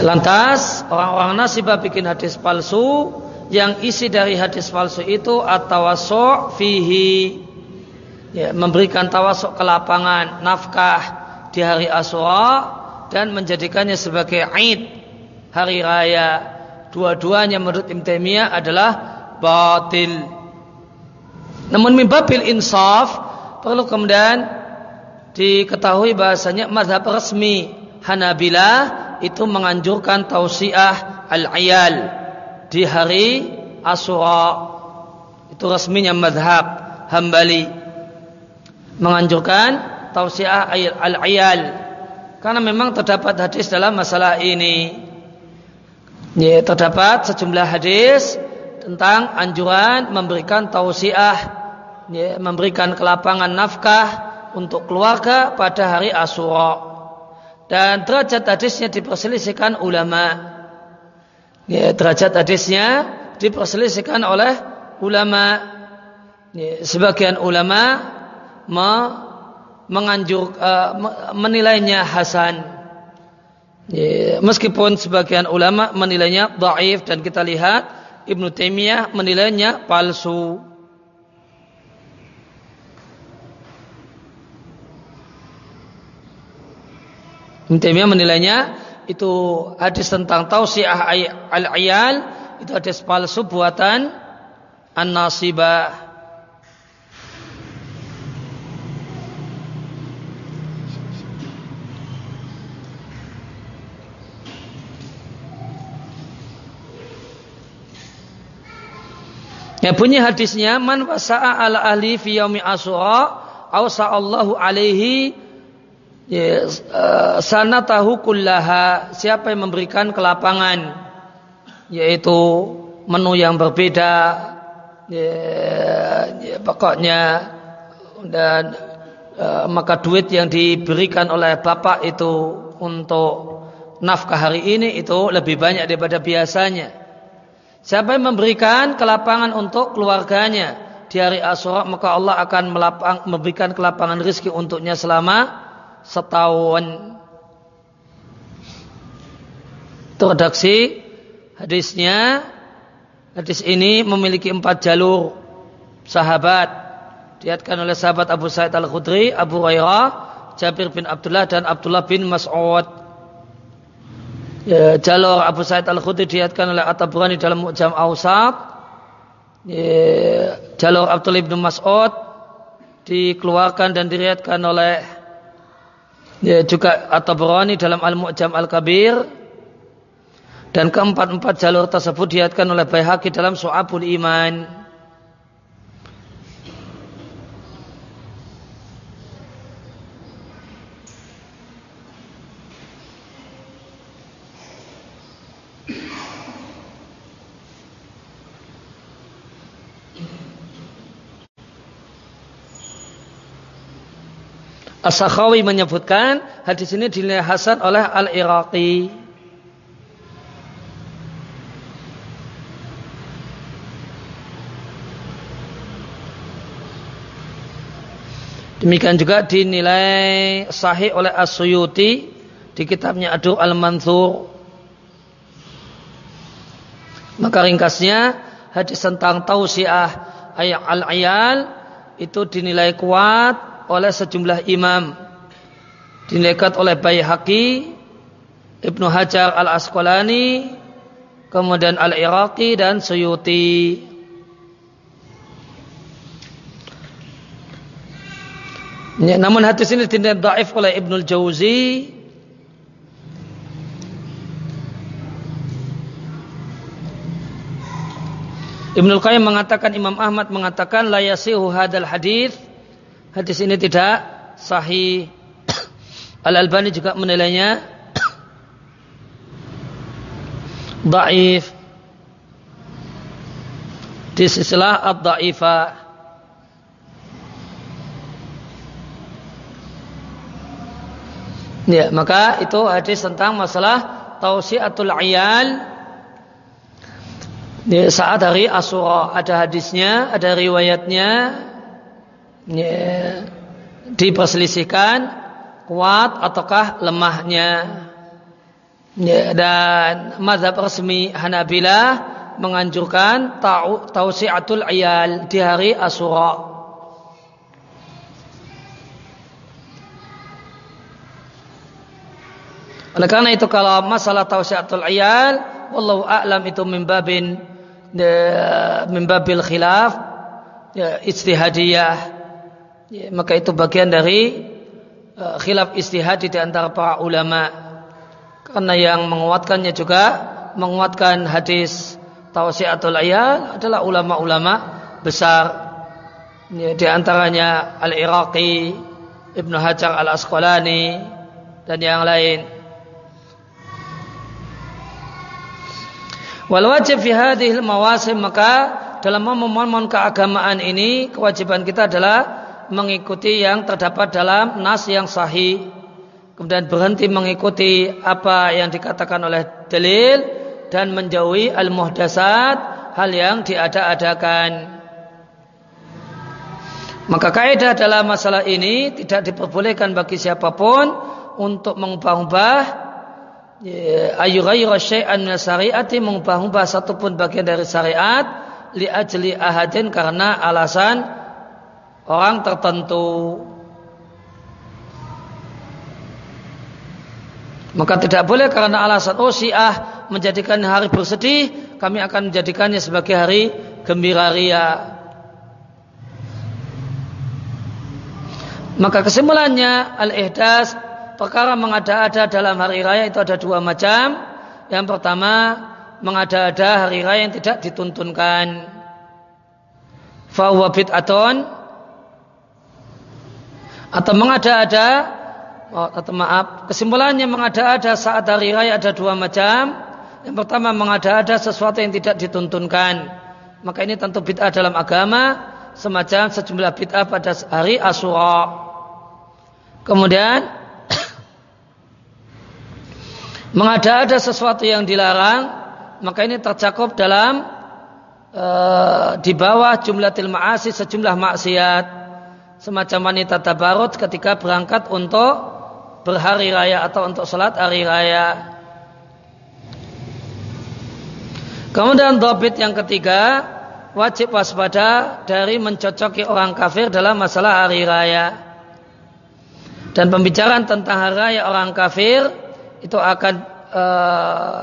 Lantas orang-orang nasibah bikin hadis palsu yang isi dari hadis palsu itu at-tawassu' fihi ya, memberikan tawasuk ke lapangan nafkah di hari Asyura dan menjadikannya sebagai Aid hari raya. Dua-duanya menurut Taimiyah adalah batil. Namun mimbabil insaf perlu kemudian diketahui bahasanya mazhab resmi Hanabilah itu menganjurkan tausiah al-ayal di hari Asyura. Itu resminya mazhab Hambali menganjurkan tausiah al-ayal karena memang terdapat hadis dalam masalah ini. Ya, terdapat sejumlah hadis tentang anjuran memberikan tausiah, ya, memberikan kelapangan nafkah untuk keluarga pada hari Asyura. Dan derajat hadisnya diperselisihkan ulama. Ya, derajat hadisnya diperselisihkan oleh ulama. Ya, sebagian ulama me, menganjur uh, menilainya hasan. Ya, meskipun sebagian ulama menilainya dhaif dan kita lihat Ibnu Taimiyah menilainya palsu. Ibnu Taimiyah menilainya itu hadis tentang tausiah al-ayal itu hadis palsu buatan an-nasibah. Ya bunyi hadisnya man wasa'a ala ahli fi yaumi asyura aw sa'allahu alaihi ya, uh, sanatahu kullaha siapa yang memberikan kelapangan yaitu menu yang berbeda ya, ya, pokoknya dan uh, maka duit yang diberikan oleh bapak itu untuk nafkah hari ini itu lebih banyak daripada biasanya. Siapa yang memberikan kelapangan untuk keluarganya di hari Asyura maka Allah akan melapang, memberikan kelapangan rizki untuknya selama setahun. Itu redaksi hadisnya. Hadis ini memiliki empat jalur sahabat. Diatkan oleh sahabat Abu Sa'id Al-Khudri, Abu Hurairah, Jabir bin Abdullah dan Abdullah bin Mas'ud ya, jalur Abu Sa'id Al-Khudri diatkan oleh At-Tabrani dalam Mu'jam Awsat ya, jalur Abdul Ibn Mas'ud dikeluarkan dan diriatkan oleh ya, juga At-Tabrani dalam Al-Mu'jam Al-Kabir. Dan keempat-empat jalur tersebut diatkan oleh Baihaqi dalam Su'abul Iman As-Sakhawi menyebutkan hadis ini dinilai hasan oleh Al-Iraqi. Demikian juga dinilai sahih oleh As-Suyuti di kitabnya Adu Al-Mansur. Maka ringkasnya hadis tentang tausiah ayat al-ayal itu dinilai kuat oleh sejumlah imam. Dinilaikan oleh Baihaqi Ibnu Hajar Al-Asqalani kemudian Al-Iraqi dan Suyuti. Ya, namun hadis ini tidak daif oleh Ibnu Jauzi Ibnu Qayyim mengatakan Imam Ahmad mengatakan la yasihu hadal hadis hadis ini tidak sahih. Al-Albani juga menilainya daif. Di sisilah ad-da'ifa. Ya, maka itu hadis tentang masalah tausiatul ayal di saat hari Asyura ada hadisnya, ada riwayatnya ya, diperselisihkan kuat ataukah lemahnya. Ya, dan mazhab resmi Hanabilah menganjurkan tausiatul ayal di hari Asyura. Oleh karena itu kalau masalah tausiatul ayal, wallahu a'lam itu mimbabin mimbabil khilaf ya, istihadiyah ya, maka itu bagian dari uh, khilaf istihadi di antara para ulama. Karena yang menguatkannya juga menguatkan hadis tausiatul ayal adalah ulama-ulama besar. Ya, di antaranya Al-Iraqi Ibnu Hajar Al-Asqalani dan yang lain. Wal wajib fi hadhil mawasim maka dalam memohon keagamaan ini kewajiban kita adalah mengikuti yang terdapat dalam nas yang sahih. Kemudian berhenti mengikuti apa yang dikatakan oleh dalil dan menjauhi al muhdasat hal yang diada-adakan. Maka kaidah dalam masalah ini tidak diperbolehkan bagi siapa pun untuk mengubah-ubah Ya, ayu ghayra syai'an min syariati mengubah-ubah satu pun bagian dari syariat li ajli ahadin karena alasan orang tertentu. Maka tidak boleh karena alasan oh Syiah menjadikan hari bersedih, kami akan menjadikannya sebagai hari gembira ria. Maka kesimpulannya al-ihdas perkara mengada-ada dalam hari raya itu ada dua macam. Yang pertama, mengada-ada hari raya yang tidak dituntunkan. Fahuwa bid'aton atau mengada-ada oh, atau maaf kesimpulannya mengada-ada saat hari raya ada dua macam. Yang pertama mengada-ada sesuatu yang tidak dituntunkan. Maka ini tentu bid'ah dalam agama semacam sejumlah bid'ah pada hari Asyura. Kemudian (coughs) mengada-ada sesuatu yang dilarang maka ini tercakup dalam e, di bawah jumlah ma'asi sejumlah maksiat semacam wanita tabarut ketika berangkat untuk berhari raya atau untuk sholat hari raya kemudian dobit yang ketiga wajib waspada dari mencocoki orang kafir dalam masalah hari raya dan pembicaraan tentang hari raya orang kafir itu akan uh,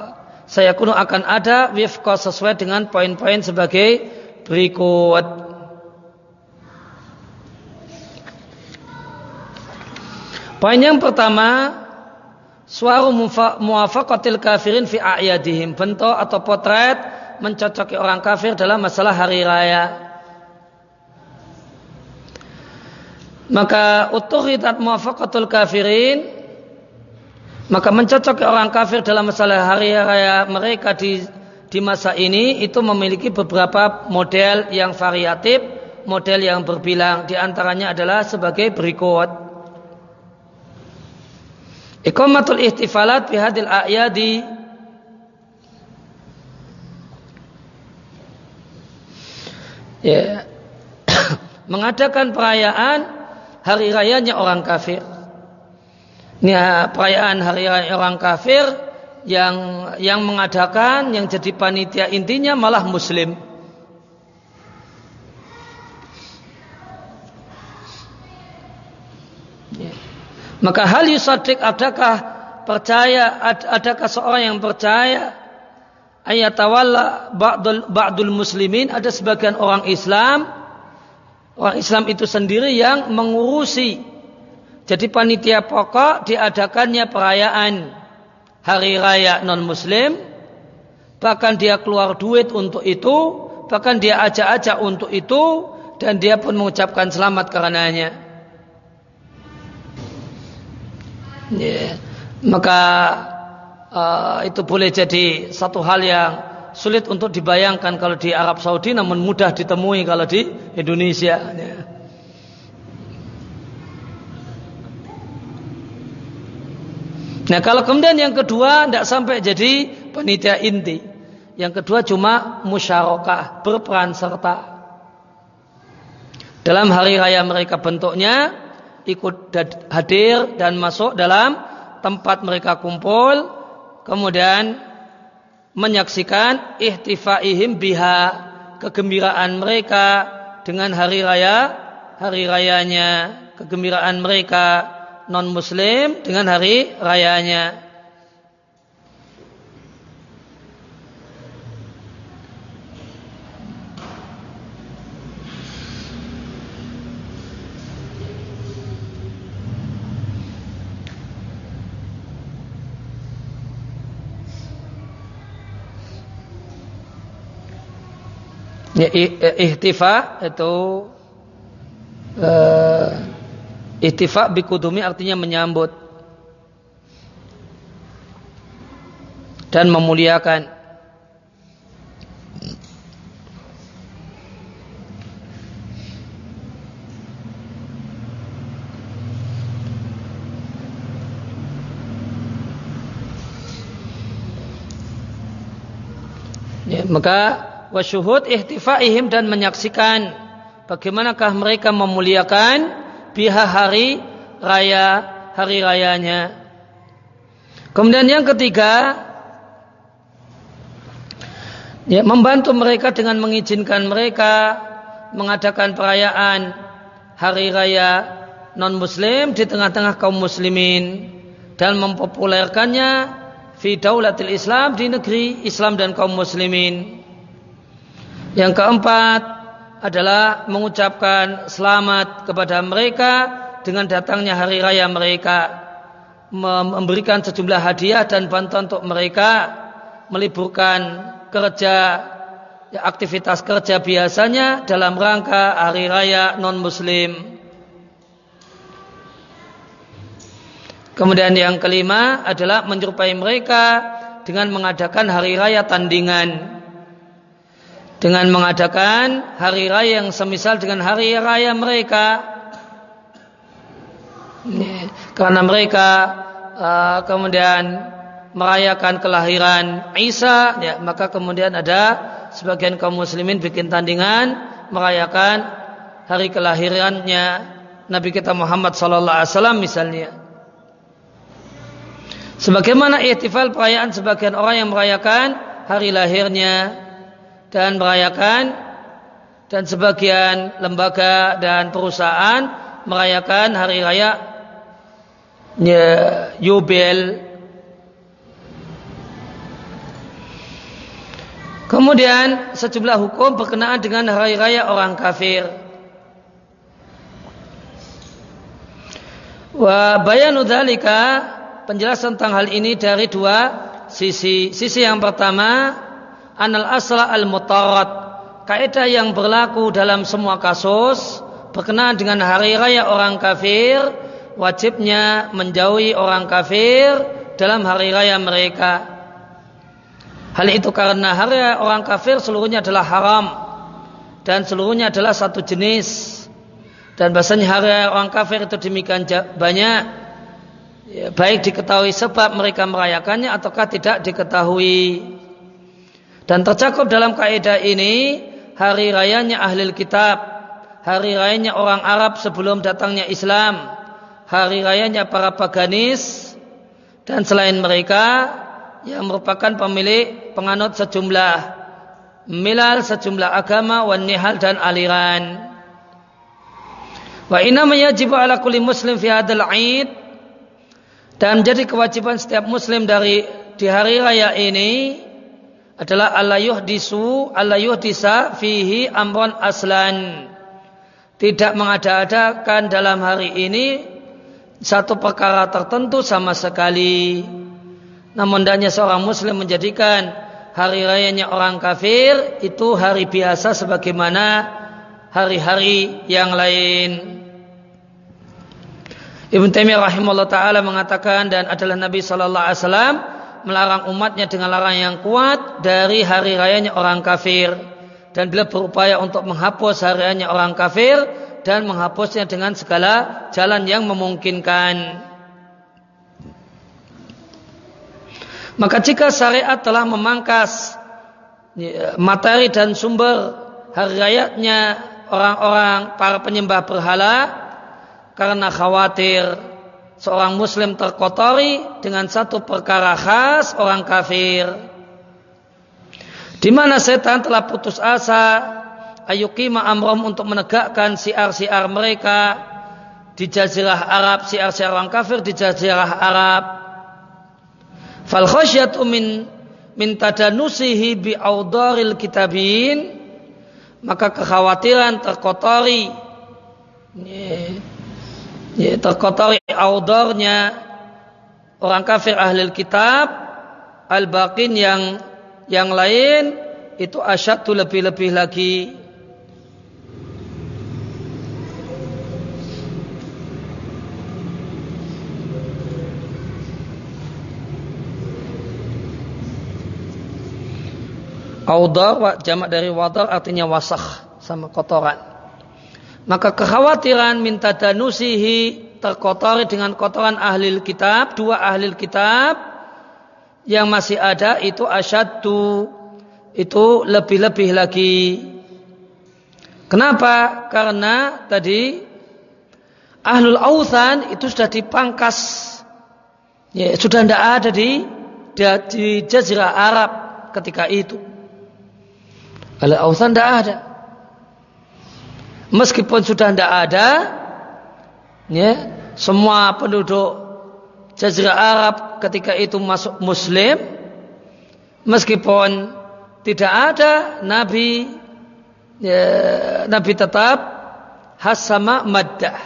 saya kuno akan ada wifqa sesuai dengan poin-poin sebagai berikut. Poin yang pertama, suaru muwafaqatil kafirin fi a'yadihim, bentuk atau potret mencocoki orang kafir dalam masalah hari raya. Maka utuhidat muwafaqatul kafirin maka mencocok orang kafir dalam masalah hari raya mereka di di masa ini itu memiliki beberapa model yang variatif, model yang berbilang. Di antaranya adalah sebagai berikut. Iqamatul ihtifalat bihadil a'yadi ya, (coughs) mengadakan perayaan hari rayanya orang kafir. Ini perayaan hari orang kafir yang yang mengadakan yang jadi panitia intinya malah muslim. Maka hal yusadik adakah percaya adakah seorang yang percaya ayat ayatawalla ba'dul, ba'dul muslimin ada sebagian orang Islam orang Islam itu sendiri yang mengurusi jadi panitia pokok diadakannya perayaan hari raya non muslim. Bahkan dia keluar duit untuk itu. Bahkan dia ajak-ajak untuk itu. Dan dia pun mengucapkan selamat karenanya. Yeah. Maka uh, itu boleh jadi satu hal yang sulit untuk dibayangkan kalau di Arab Saudi namun mudah ditemui kalau di Indonesia. Yeah. Nah kalau kemudian yang kedua tidak sampai jadi panitia inti. Yang kedua cuma musyarakah, berperan serta. Dalam hari raya mereka bentuknya ikut hadir dan masuk dalam tempat mereka kumpul. Kemudian menyaksikan ihtifaihim biha kegembiraan mereka dengan hari raya hari rayanya kegembiraan mereka non muslim dengan hari rayanya ya, ihtifa itu uh, ihtifa bikudumi artinya menyambut. Dan memuliakan. Ya, maka wasyuhud ihtifaihim dan menyaksikan bagaimanakah mereka memuliakan biha hari raya hari rayanya. Kemudian yang ketiga ya, membantu mereka dengan mengizinkan mereka mengadakan perayaan hari raya non muslim di tengah-tengah kaum muslimin dan mempopulerkannya fi daulatil Islam di negeri Islam dan kaum muslimin. Yang keempat adalah mengucapkan selamat kepada mereka dengan datangnya hari raya mereka memberikan sejumlah hadiah dan bantuan untuk mereka meliburkan kerja ya, aktivitas kerja biasanya dalam rangka hari raya non muslim Kemudian yang kelima adalah menyerupai mereka dengan mengadakan hari raya tandingan. Dengan mengadakan hari raya yang semisal dengan hari raya mereka. Karena mereka uh, kemudian merayakan kelahiran Isa, ya, maka kemudian ada sebagian kaum muslimin bikin tandingan merayakan hari kelahirannya Nabi kita Muhammad sallallahu alaihi wasallam misalnya. Sebagaimana ihtifal perayaan sebagian orang yang merayakan hari lahirnya dan merayakan dan sebagian lembaga dan perusahaan merayakan hari raya ya, Yubel. Kemudian sejumlah hukum berkenaan dengan hari raya orang kafir. Wa bayanu dzalika penjelasan tentang hal ini dari dua sisi. Sisi yang pertama, anal asla al mutarat kaidah yang berlaku dalam semua kasus berkenaan dengan hari raya orang kafir, wajibnya menjauhi orang kafir dalam hari raya mereka. Hal itu karena hari raya orang kafir seluruhnya adalah haram dan seluruhnya adalah satu jenis. Dan bahasanya hari raya orang kafir itu demikian banyak ya, baik diketahui sebab mereka merayakannya ataukah tidak diketahui. Dan tercakup dalam kaidah ini hari rayanya ahli kitab, hari rayanya orang Arab sebelum datangnya Islam, hari rayanya para paganis dan selain mereka yang merupakan pemilik penganut sejumlah milal sejumlah agama wan nihal dan aliran. Wa inna yajibu ala kulli muslim fi hadzal 'id dan menjadi kewajiban setiap muslim dari di hari raya ini adalah Allah yuhdisu Allah yuhdisa fihi amron aslan. Tidak mengada-adakan dalam hari ini satu perkara tertentu sama sekali. Namun hendaknya seorang muslim menjadikan hari rayanya orang kafir itu hari biasa sebagaimana hari-hari yang lain. Ibn Taimiyah rahimahullah taala mengatakan dan adalah Nabi wasallam melarang umatnya dengan larangan yang kuat dari hari rayanya orang kafir dan beliau berupaya untuk menghapus hari rayanya orang kafir dan menghapusnya dengan segala jalan yang memungkinkan. Maka jika syariat telah memangkas ya, materi dan sumber hari rayanya orang-orang para penyembah berhala, karena khawatir seorang muslim terkotori dengan satu perkara khas orang kafir. Di mana setan telah putus asa ayukima amrom untuk menegakkan siar-siar mereka. Di jazirah Arab siar-siar orang kafir di jazirah Arab. Fal khasyatu min min tadanusihi bi audaril kitabin. Maka kekhawatiran terkotori ya, terkotori audornya orang kafir ahli kitab al-baqin yang yang lain itu asyaddu lebih-lebih lagi Audar jamak dari wadar artinya wasakh sama kotoran. Maka kekhawatiran minta danusihi terkotori dengan kotoran ahli kitab, dua ahli kitab yang masih ada itu asyaddu itu lebih-lebih lagi. Kenapa? Karena tadi ahlul authan itu sudah dipangkas. Ya, sudah tidak ada di di jazirah Arab ketika itu. Al Authan tidak ada. Meskipun sudah tidak ada, ya, semua penduduk Jazirah Arab ketika itu masuk Muslim, meskipun tidak ada Nabi, ya, Nabi tetap hasama maddah,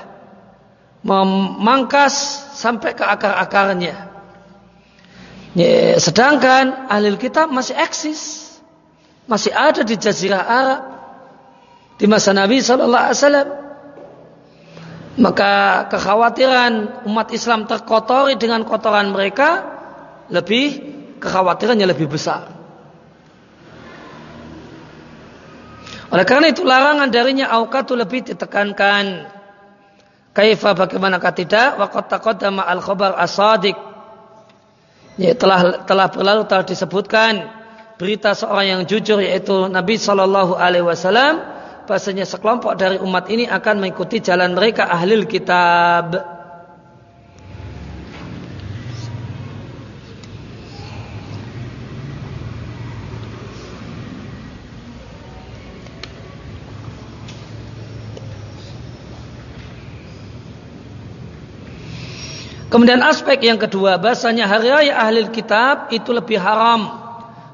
memangkas sampai ke akar-akarnya. Ya, sedangkan ahli kitab masih eksis masih ada di Jazirah Arab di masa Nabi Shallallahu Alaihi Wasallam. Maka kekhawatiran umat Islam terkotori dengan kotoran mereka lebih kekhawatirannya lebih besar. Oleh karena itu larangan darinya aukatu lebih ditekankan. Kaifa bagaimanakah tidak? Waqat taqaddama al-khabar as-sadiq. Ya, telah telah berlalu telah disebutkan berita seorang yang jujur yaitu Nabi Shallallahu Alaihi Wasallam bahasanya sekelompok dari umat ini akan mengikuti jalan mereka ahli kitab. Kemudian aspek yang kedua, bahasanya hari raya ahli kitab itu lebih haram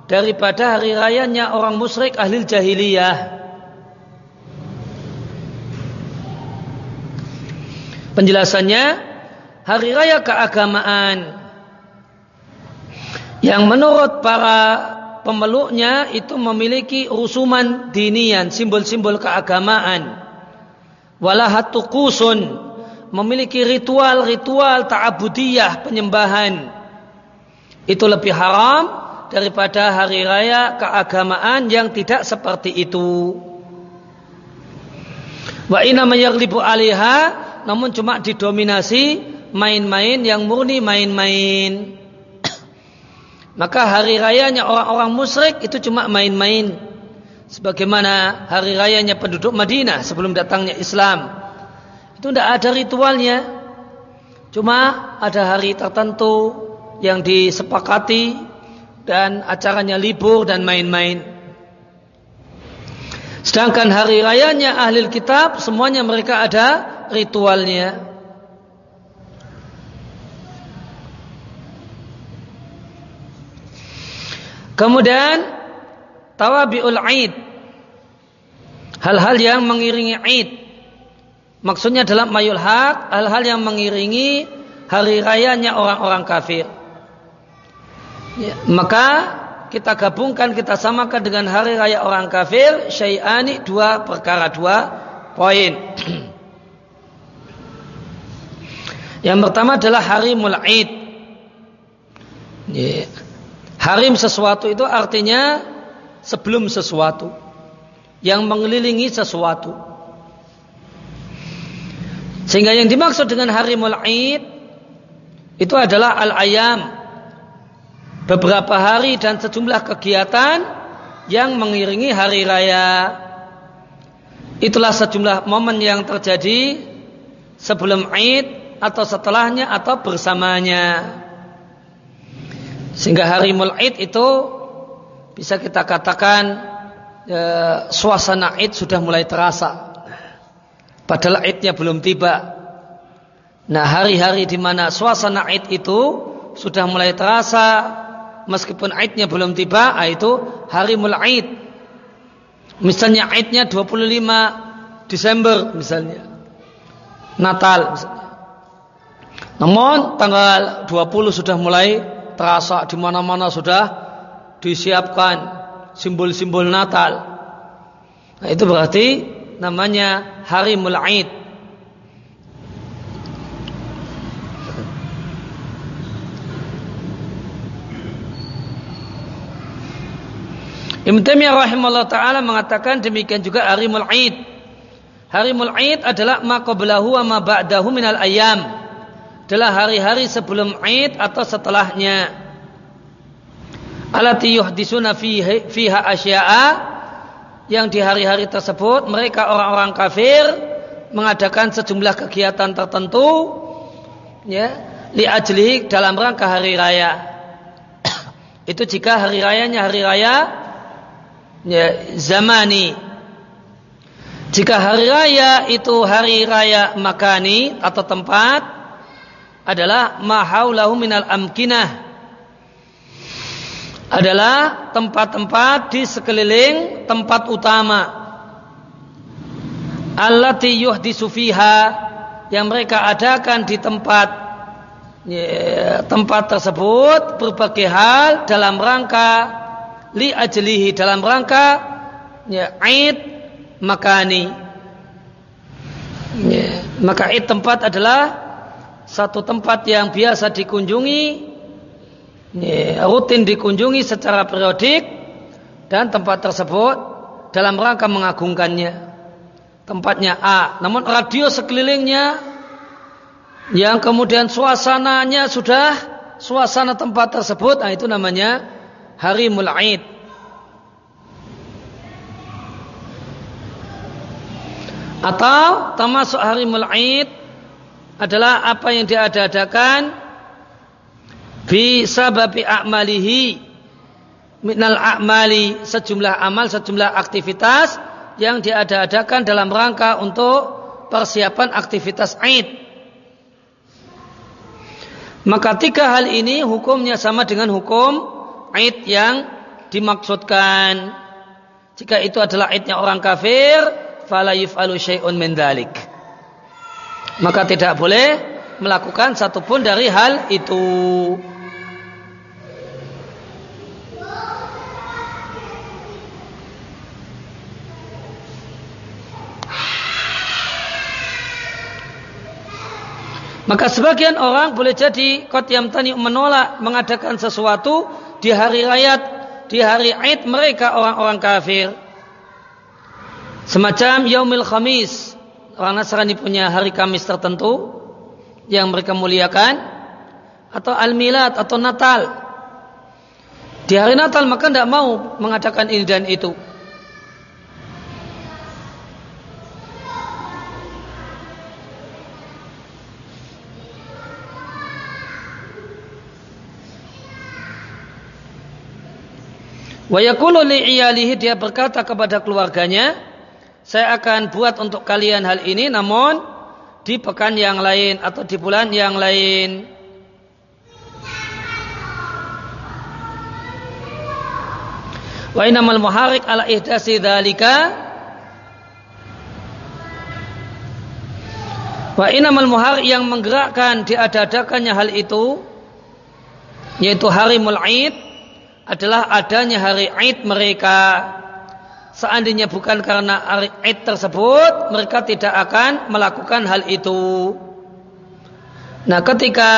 daripada hari rayanya orang musyrik ahli jahiliyah. Penjelasannya hari raya keagamaan yang menurut para pemeluknya itu memiliki rusuman dinian, simbol-simbol keagamaan. Walahatukusun memiliki ritual-ritual ta'abudiyah penyembahan. Itu lebih haram daripada hari raya keagamaan yang tidak seperti itu. Wa inna mayaglibu alaiha namun cuma didominasi main-main yang murni main-main. (clears throat) Maka hari rayanya orang-orang musyrik itu cuma main-main. Sebagaimana hari rayanya penduduk Madinah sebelum datangnya Islam. Itu tidak ada ritualnya. Cuma ada hari tertentu yang disepakati dan acaranya libur dan main-main. Sedangkan hari rayanya ahli kitab semuanya mereka ada ritualnya. Kemudian tawabiul Aid. Hal-hal yang mengiringi Aid. Maksudnya dalam mayul hak, hal-hal yang mengiringi hari rayanya orang-orang kafir. Ya, maka kita gabungkan, kita samakan dengan hari raya orang kafir, syai'ani dua perkara, dua poin. (clears throat) Yang pertama adalah hari mul'id. Ya. Harim sesuatu itu artinya sebelum sesuatu. Yang mengelilingi sesuatu. Sehingga yang dimaksud dengan hari mul'id itu adalah al-ayam beberapa hari dan sejumlah kegiatan yang mengiringi hari raya. Itulah sejumlah momen yang terjadi sebelum Id atau setelahnya atau bersamanya. Sehingga hari Mul'id itu bisa kita katakan e, suasana Id sudah mulai terasa. Padahal Idnya belum tiba. Nah hari-hari di mana suasana Id itu sudah mulai terasa meskipun aidnya belum tiba, ah, itu hari mulai. Misalnya aidnya 25 Desember misalnya. Natal misalnya. Namun tanggal 20 sudah mulai terasa di mana-mana sudah disiapkan simbol-simbol Natal. Nah, itu berarti namanya hari Mul'id. Ibn Taimiyah rahimahullah taala mengatakan demikian juga hari Mul'id. Hari Mul'id adalah ma qablahu wa ma ba'dahu minal ayam. Adalah hari-hari sebelum Id atau setelahnya. Alati yuhdisuna fiha asya'a yang di hari-hari tersebut mereka orang-orang kafir mengadakan sejumlah kegiatan tertentu ya li ajli dalam rangka hari raya. (coughs) Itu jika hari rayanya hari raya ya, zamani. Jika hari raya itu hari raya makani atau tempat adalah mahaulahu minal amkinah adalah tempat-tempat di sekeliling tempat utama allati yuhdisu fiha yang mereka adakan di tempat ya, tempat tersebut berbagai hal dalam rangka li ajlihi dalam rangka ya id makani. Ya, maka id tempat adalah satu tempat yang biasa dikunjungi ya, rutin dikunjungi secara periodik dan tempat tersebut dalam rangka mengagungkannya. Tempatnya A namun radio sekelilingnya yang kemudian suasananya sudah suasana tempat tersebut nah itu namanya hari Mul'id. Atau termasuk hari Mul'id adalah apa yang diadakan bi sababi a'malihi minal a'mali sejumlah amal sejumlah aktivitas yang diadakan dalam rangka untuk persiapan aktivitas Id. Maka tiga hal ini hukumnya sama dengan hukum id yang dimaksudkan. Jika itu adalah idnya orang kafir, fala yuf'alu syai'un min dhalik. Maka tidak boleh melakukan satupun dari hal itu. Maka sebagian orang boleh jadi kot yang tani menolak mengadakan sesuatu di hari raya di hari Id mereka orang-orang kafir. Semacam Yaumil Khamis. Orang Nasrani punya hari Kamis tertentu yang mereka muliakan atau Al-Milad atau Natal. Di hari Natal maka tidak mau mengadakan ini dan itu. Wa iyalihi dia berkata kepada keluarganya, saya akan buat untuk kalian hal ini namun di pekan yang lain atau di bulan yang lain. Wa inamal muharik ala ihdasi dzalika Wa inamal muharik yang menggerakkan diadadakannya hal itu yaitu hari mul'id adalah adanya hari Id mereka. Seandainya bukan karena hari Id tersebut, mereka tidak akan melakukan hal itu. Nah, ketika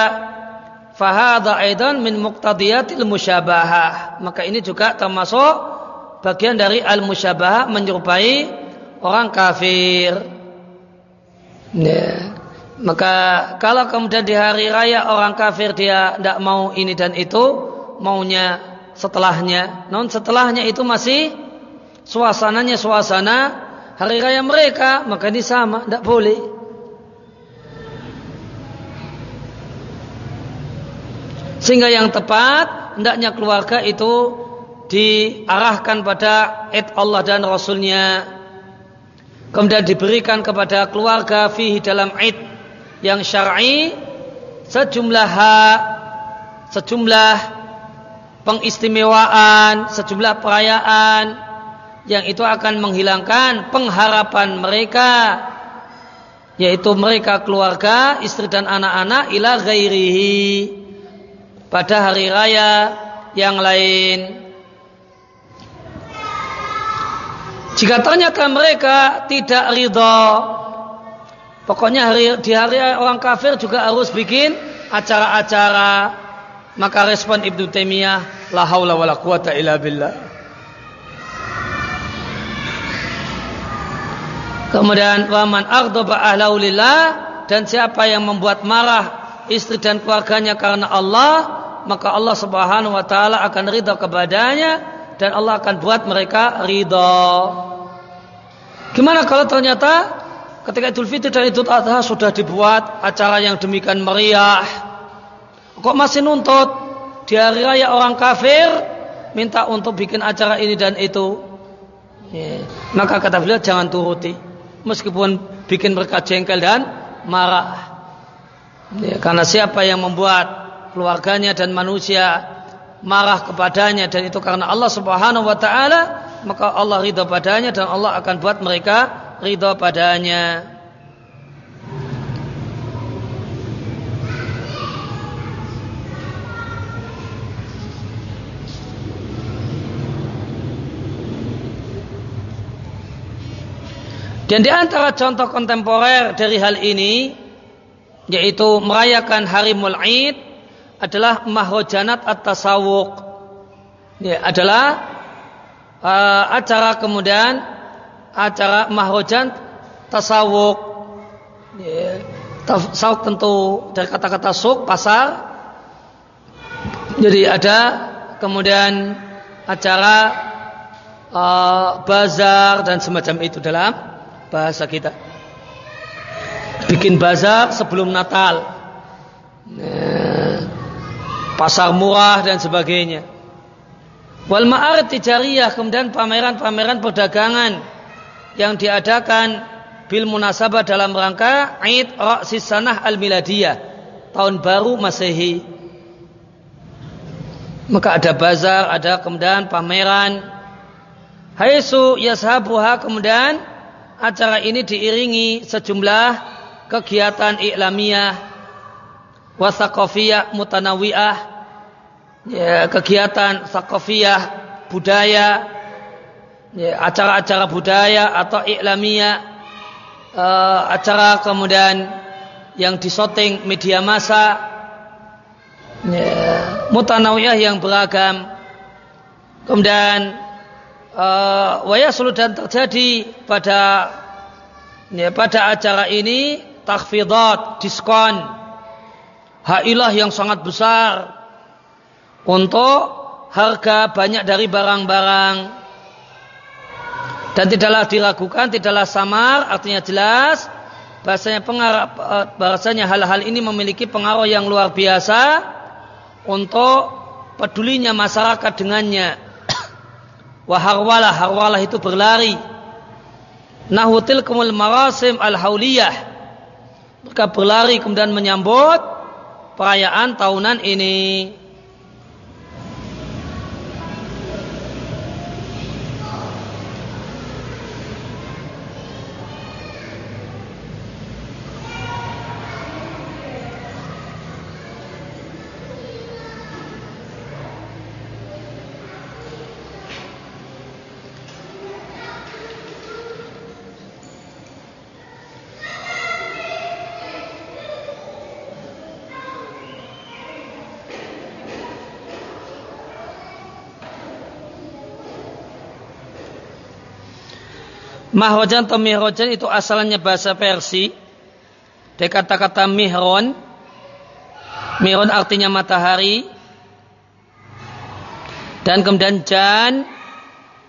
fahadha aidan min muqtadiyatil musyabahah, maka ini juga termasuk bagian dari al musyabahah menyerupai orang kafir. Ya. Maka kalau kemudian di hari raya orang kafir dia tidak mau ini dan itu, maunya setelahnya. Non setelahnya itu masih suasananya suasana hari raya mereka, maka ini sama, tidak boleh. Sehingga yang tepat hendaknya keluarga itu diarahkan pada id Allah dan Rasulnya kemudian diberikan kepada keluarga fihi dalam id yang syar'i sejumlah hak sejumlah pengistimewaan, sejumlah perayaan yang itu akan menghilangkan pengharapan mereka yaitu mereka keluarga, istri dan anak-anak ila ghairihi pada hari raya yang lain. Jika ternyata mereka tidak ridho, pokoknya hari, di hari orang kafir juga harus bikin acara-acara. Maka respon Ibnu Taimiyah, la haula wala quwata illa billah. Kemudian waman aghdaba ahlahu dan siapa yang membuat marah istri dan keluarganya karena Allah, maka Allah Subhanahu wa taala akan ridha kepadanya dan Allah akan buat mereka ridha. Gimana kalau ternyata ketika Idul Fitri dan Idul Adha sudah dibuat acara yang demikian meriah, kok masih nuntut di hari raya orang kafir minta untuk bikin acara ini dan itu? Ya. Maka kata beliau jangan turuti meskipun bikin mereka jengkel dan marah. Ya, karena siapa yang membuat keluarganya dan manusia marah kepadanya dan itu karena Allah Subhanahu wa taala, maka Allah ridha padanya dan Allah akan buat mereka ridha padanya. Dan di antara contoh kontemporer dari hal ini yaitu merayakan hari Mul'id adalah mahrojanat at-tasawuk. Ya, adalah uh, acara kemudian acara mahrojan tasawuk. Ya, tasawuk tentu dari kata-kata suk pasar. Jadi ada kemudian acara uh, bazar dan semacam itu dalam bahasa kita. Bikin bazar sebelum Natal. Nah, pasar murah dan sebagainya. Wal ma'arid tijariyah kemudian pameran-pameran perdagangan yang diadakan bil munasabah dalam rangka Aid Ra'sis Sanah Al-Miladiyah tahun baru Masehi. Maka ada bazar, ada kemudian pameran. Haisu yashabuha kemudian acara ini diiringi sejumlah kegiatan iklamiyah wasakofiyah mutanawiah ya, kegiatan sakofiyah budaya ya, acara-acara budaya atau iklamiyah uh, acara kemudian yang disoting media massa ya, mutanawiyah yang beragam. Kemudian uh, waya dan terjadi pada ya, pada acara ini takfidat diskon. Hailah yang sangat besar untuk harga banyak dari barang-barang. Dan tidaklah diragukan tidaklah samar artinya jelas bahasanya pengaruh eh, bahasanya hal-hal ini memiliki pengaruh yang luar biasa untuk pedulinya masyarakat dengannya Waharwalah, harwalah itu berlari. Nahutil kumul marasim al-hauliyah. Mereka berlari kemudian menyambut perayaan tahunan ini. Mahrojan atau mihrojan itu asalnya bahasa Persi. Dari kata-kata mihron. Mihron artinya matahari. Dan kemudian jan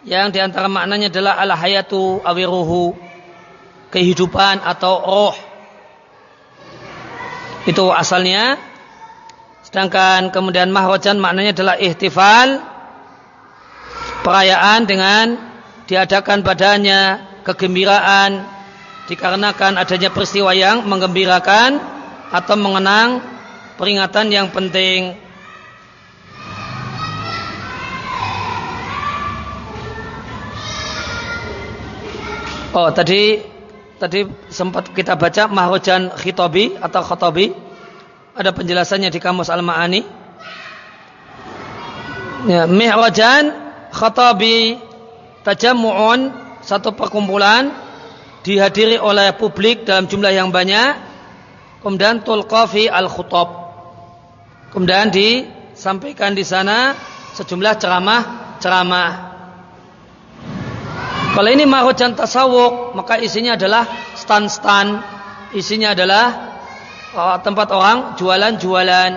yang di antara maknanya adalah al hayatu awiruhu kehidupan atau roh itu asalnya sedangkan kemudian mahrojan maknanya adalah ihtifal perayaan dengan diadakan padanya kegembiraan dikarenakan adanya peristiwa yang menggembirakan atau mengenang peringatan yang penting. Oh, tadi tadi sempat kita baca mahrojan khitobi atau khotobi. Ada penjelasannya di kamus Al-Ma'ani. Ya, mihrajan khotobi tajamu'un satu perkumpulan dihadiri oleh publik dalam jumlah yang banyak kemudian tulqafi al khutab kemudian disampaikan di sana sejumlah ceramah-ceramah kalau ini mahujan tasawuk maka isinya adalah stand-stand isinya adalah uh, tempat orang jualan-jualan.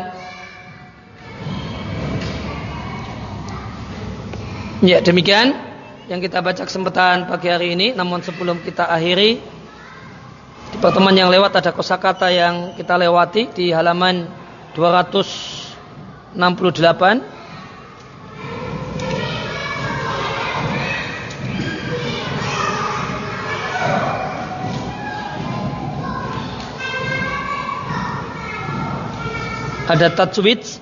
Ya demikian yang kita baca kesempatan pagi hari ini. Namun sebelum kita akhiri di pertemuan yang lewat ada kosakata yang kita lewati di halaman 268. Ada tajwid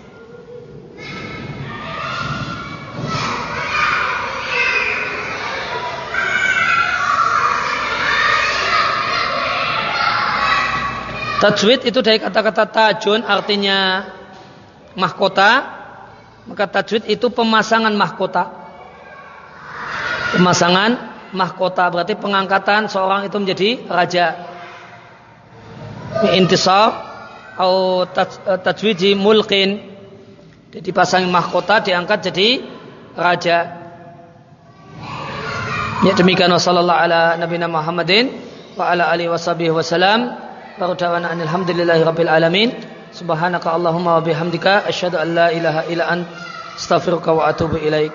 Tajwid itu dari kata-kata tajun artinya mahkota. Maka tajwid itu pemasangan mahkota. Pemasangan mahkota berarti pengangkatan seorang itu menjadi raja. Intisar atau eh, tajwidi mulkin. Jadi pasang mahkota diangkat jadi raja. Ya demikian wasallallahu ala nabiyina Muhammadin wa ala alihi wasallam. Wa alhamdulillahi rabbil alamin. Subhanaka Allahumma wa bihamdika asyhadu an la ilaha illa ant astaghfiruka wa atubu ilaik.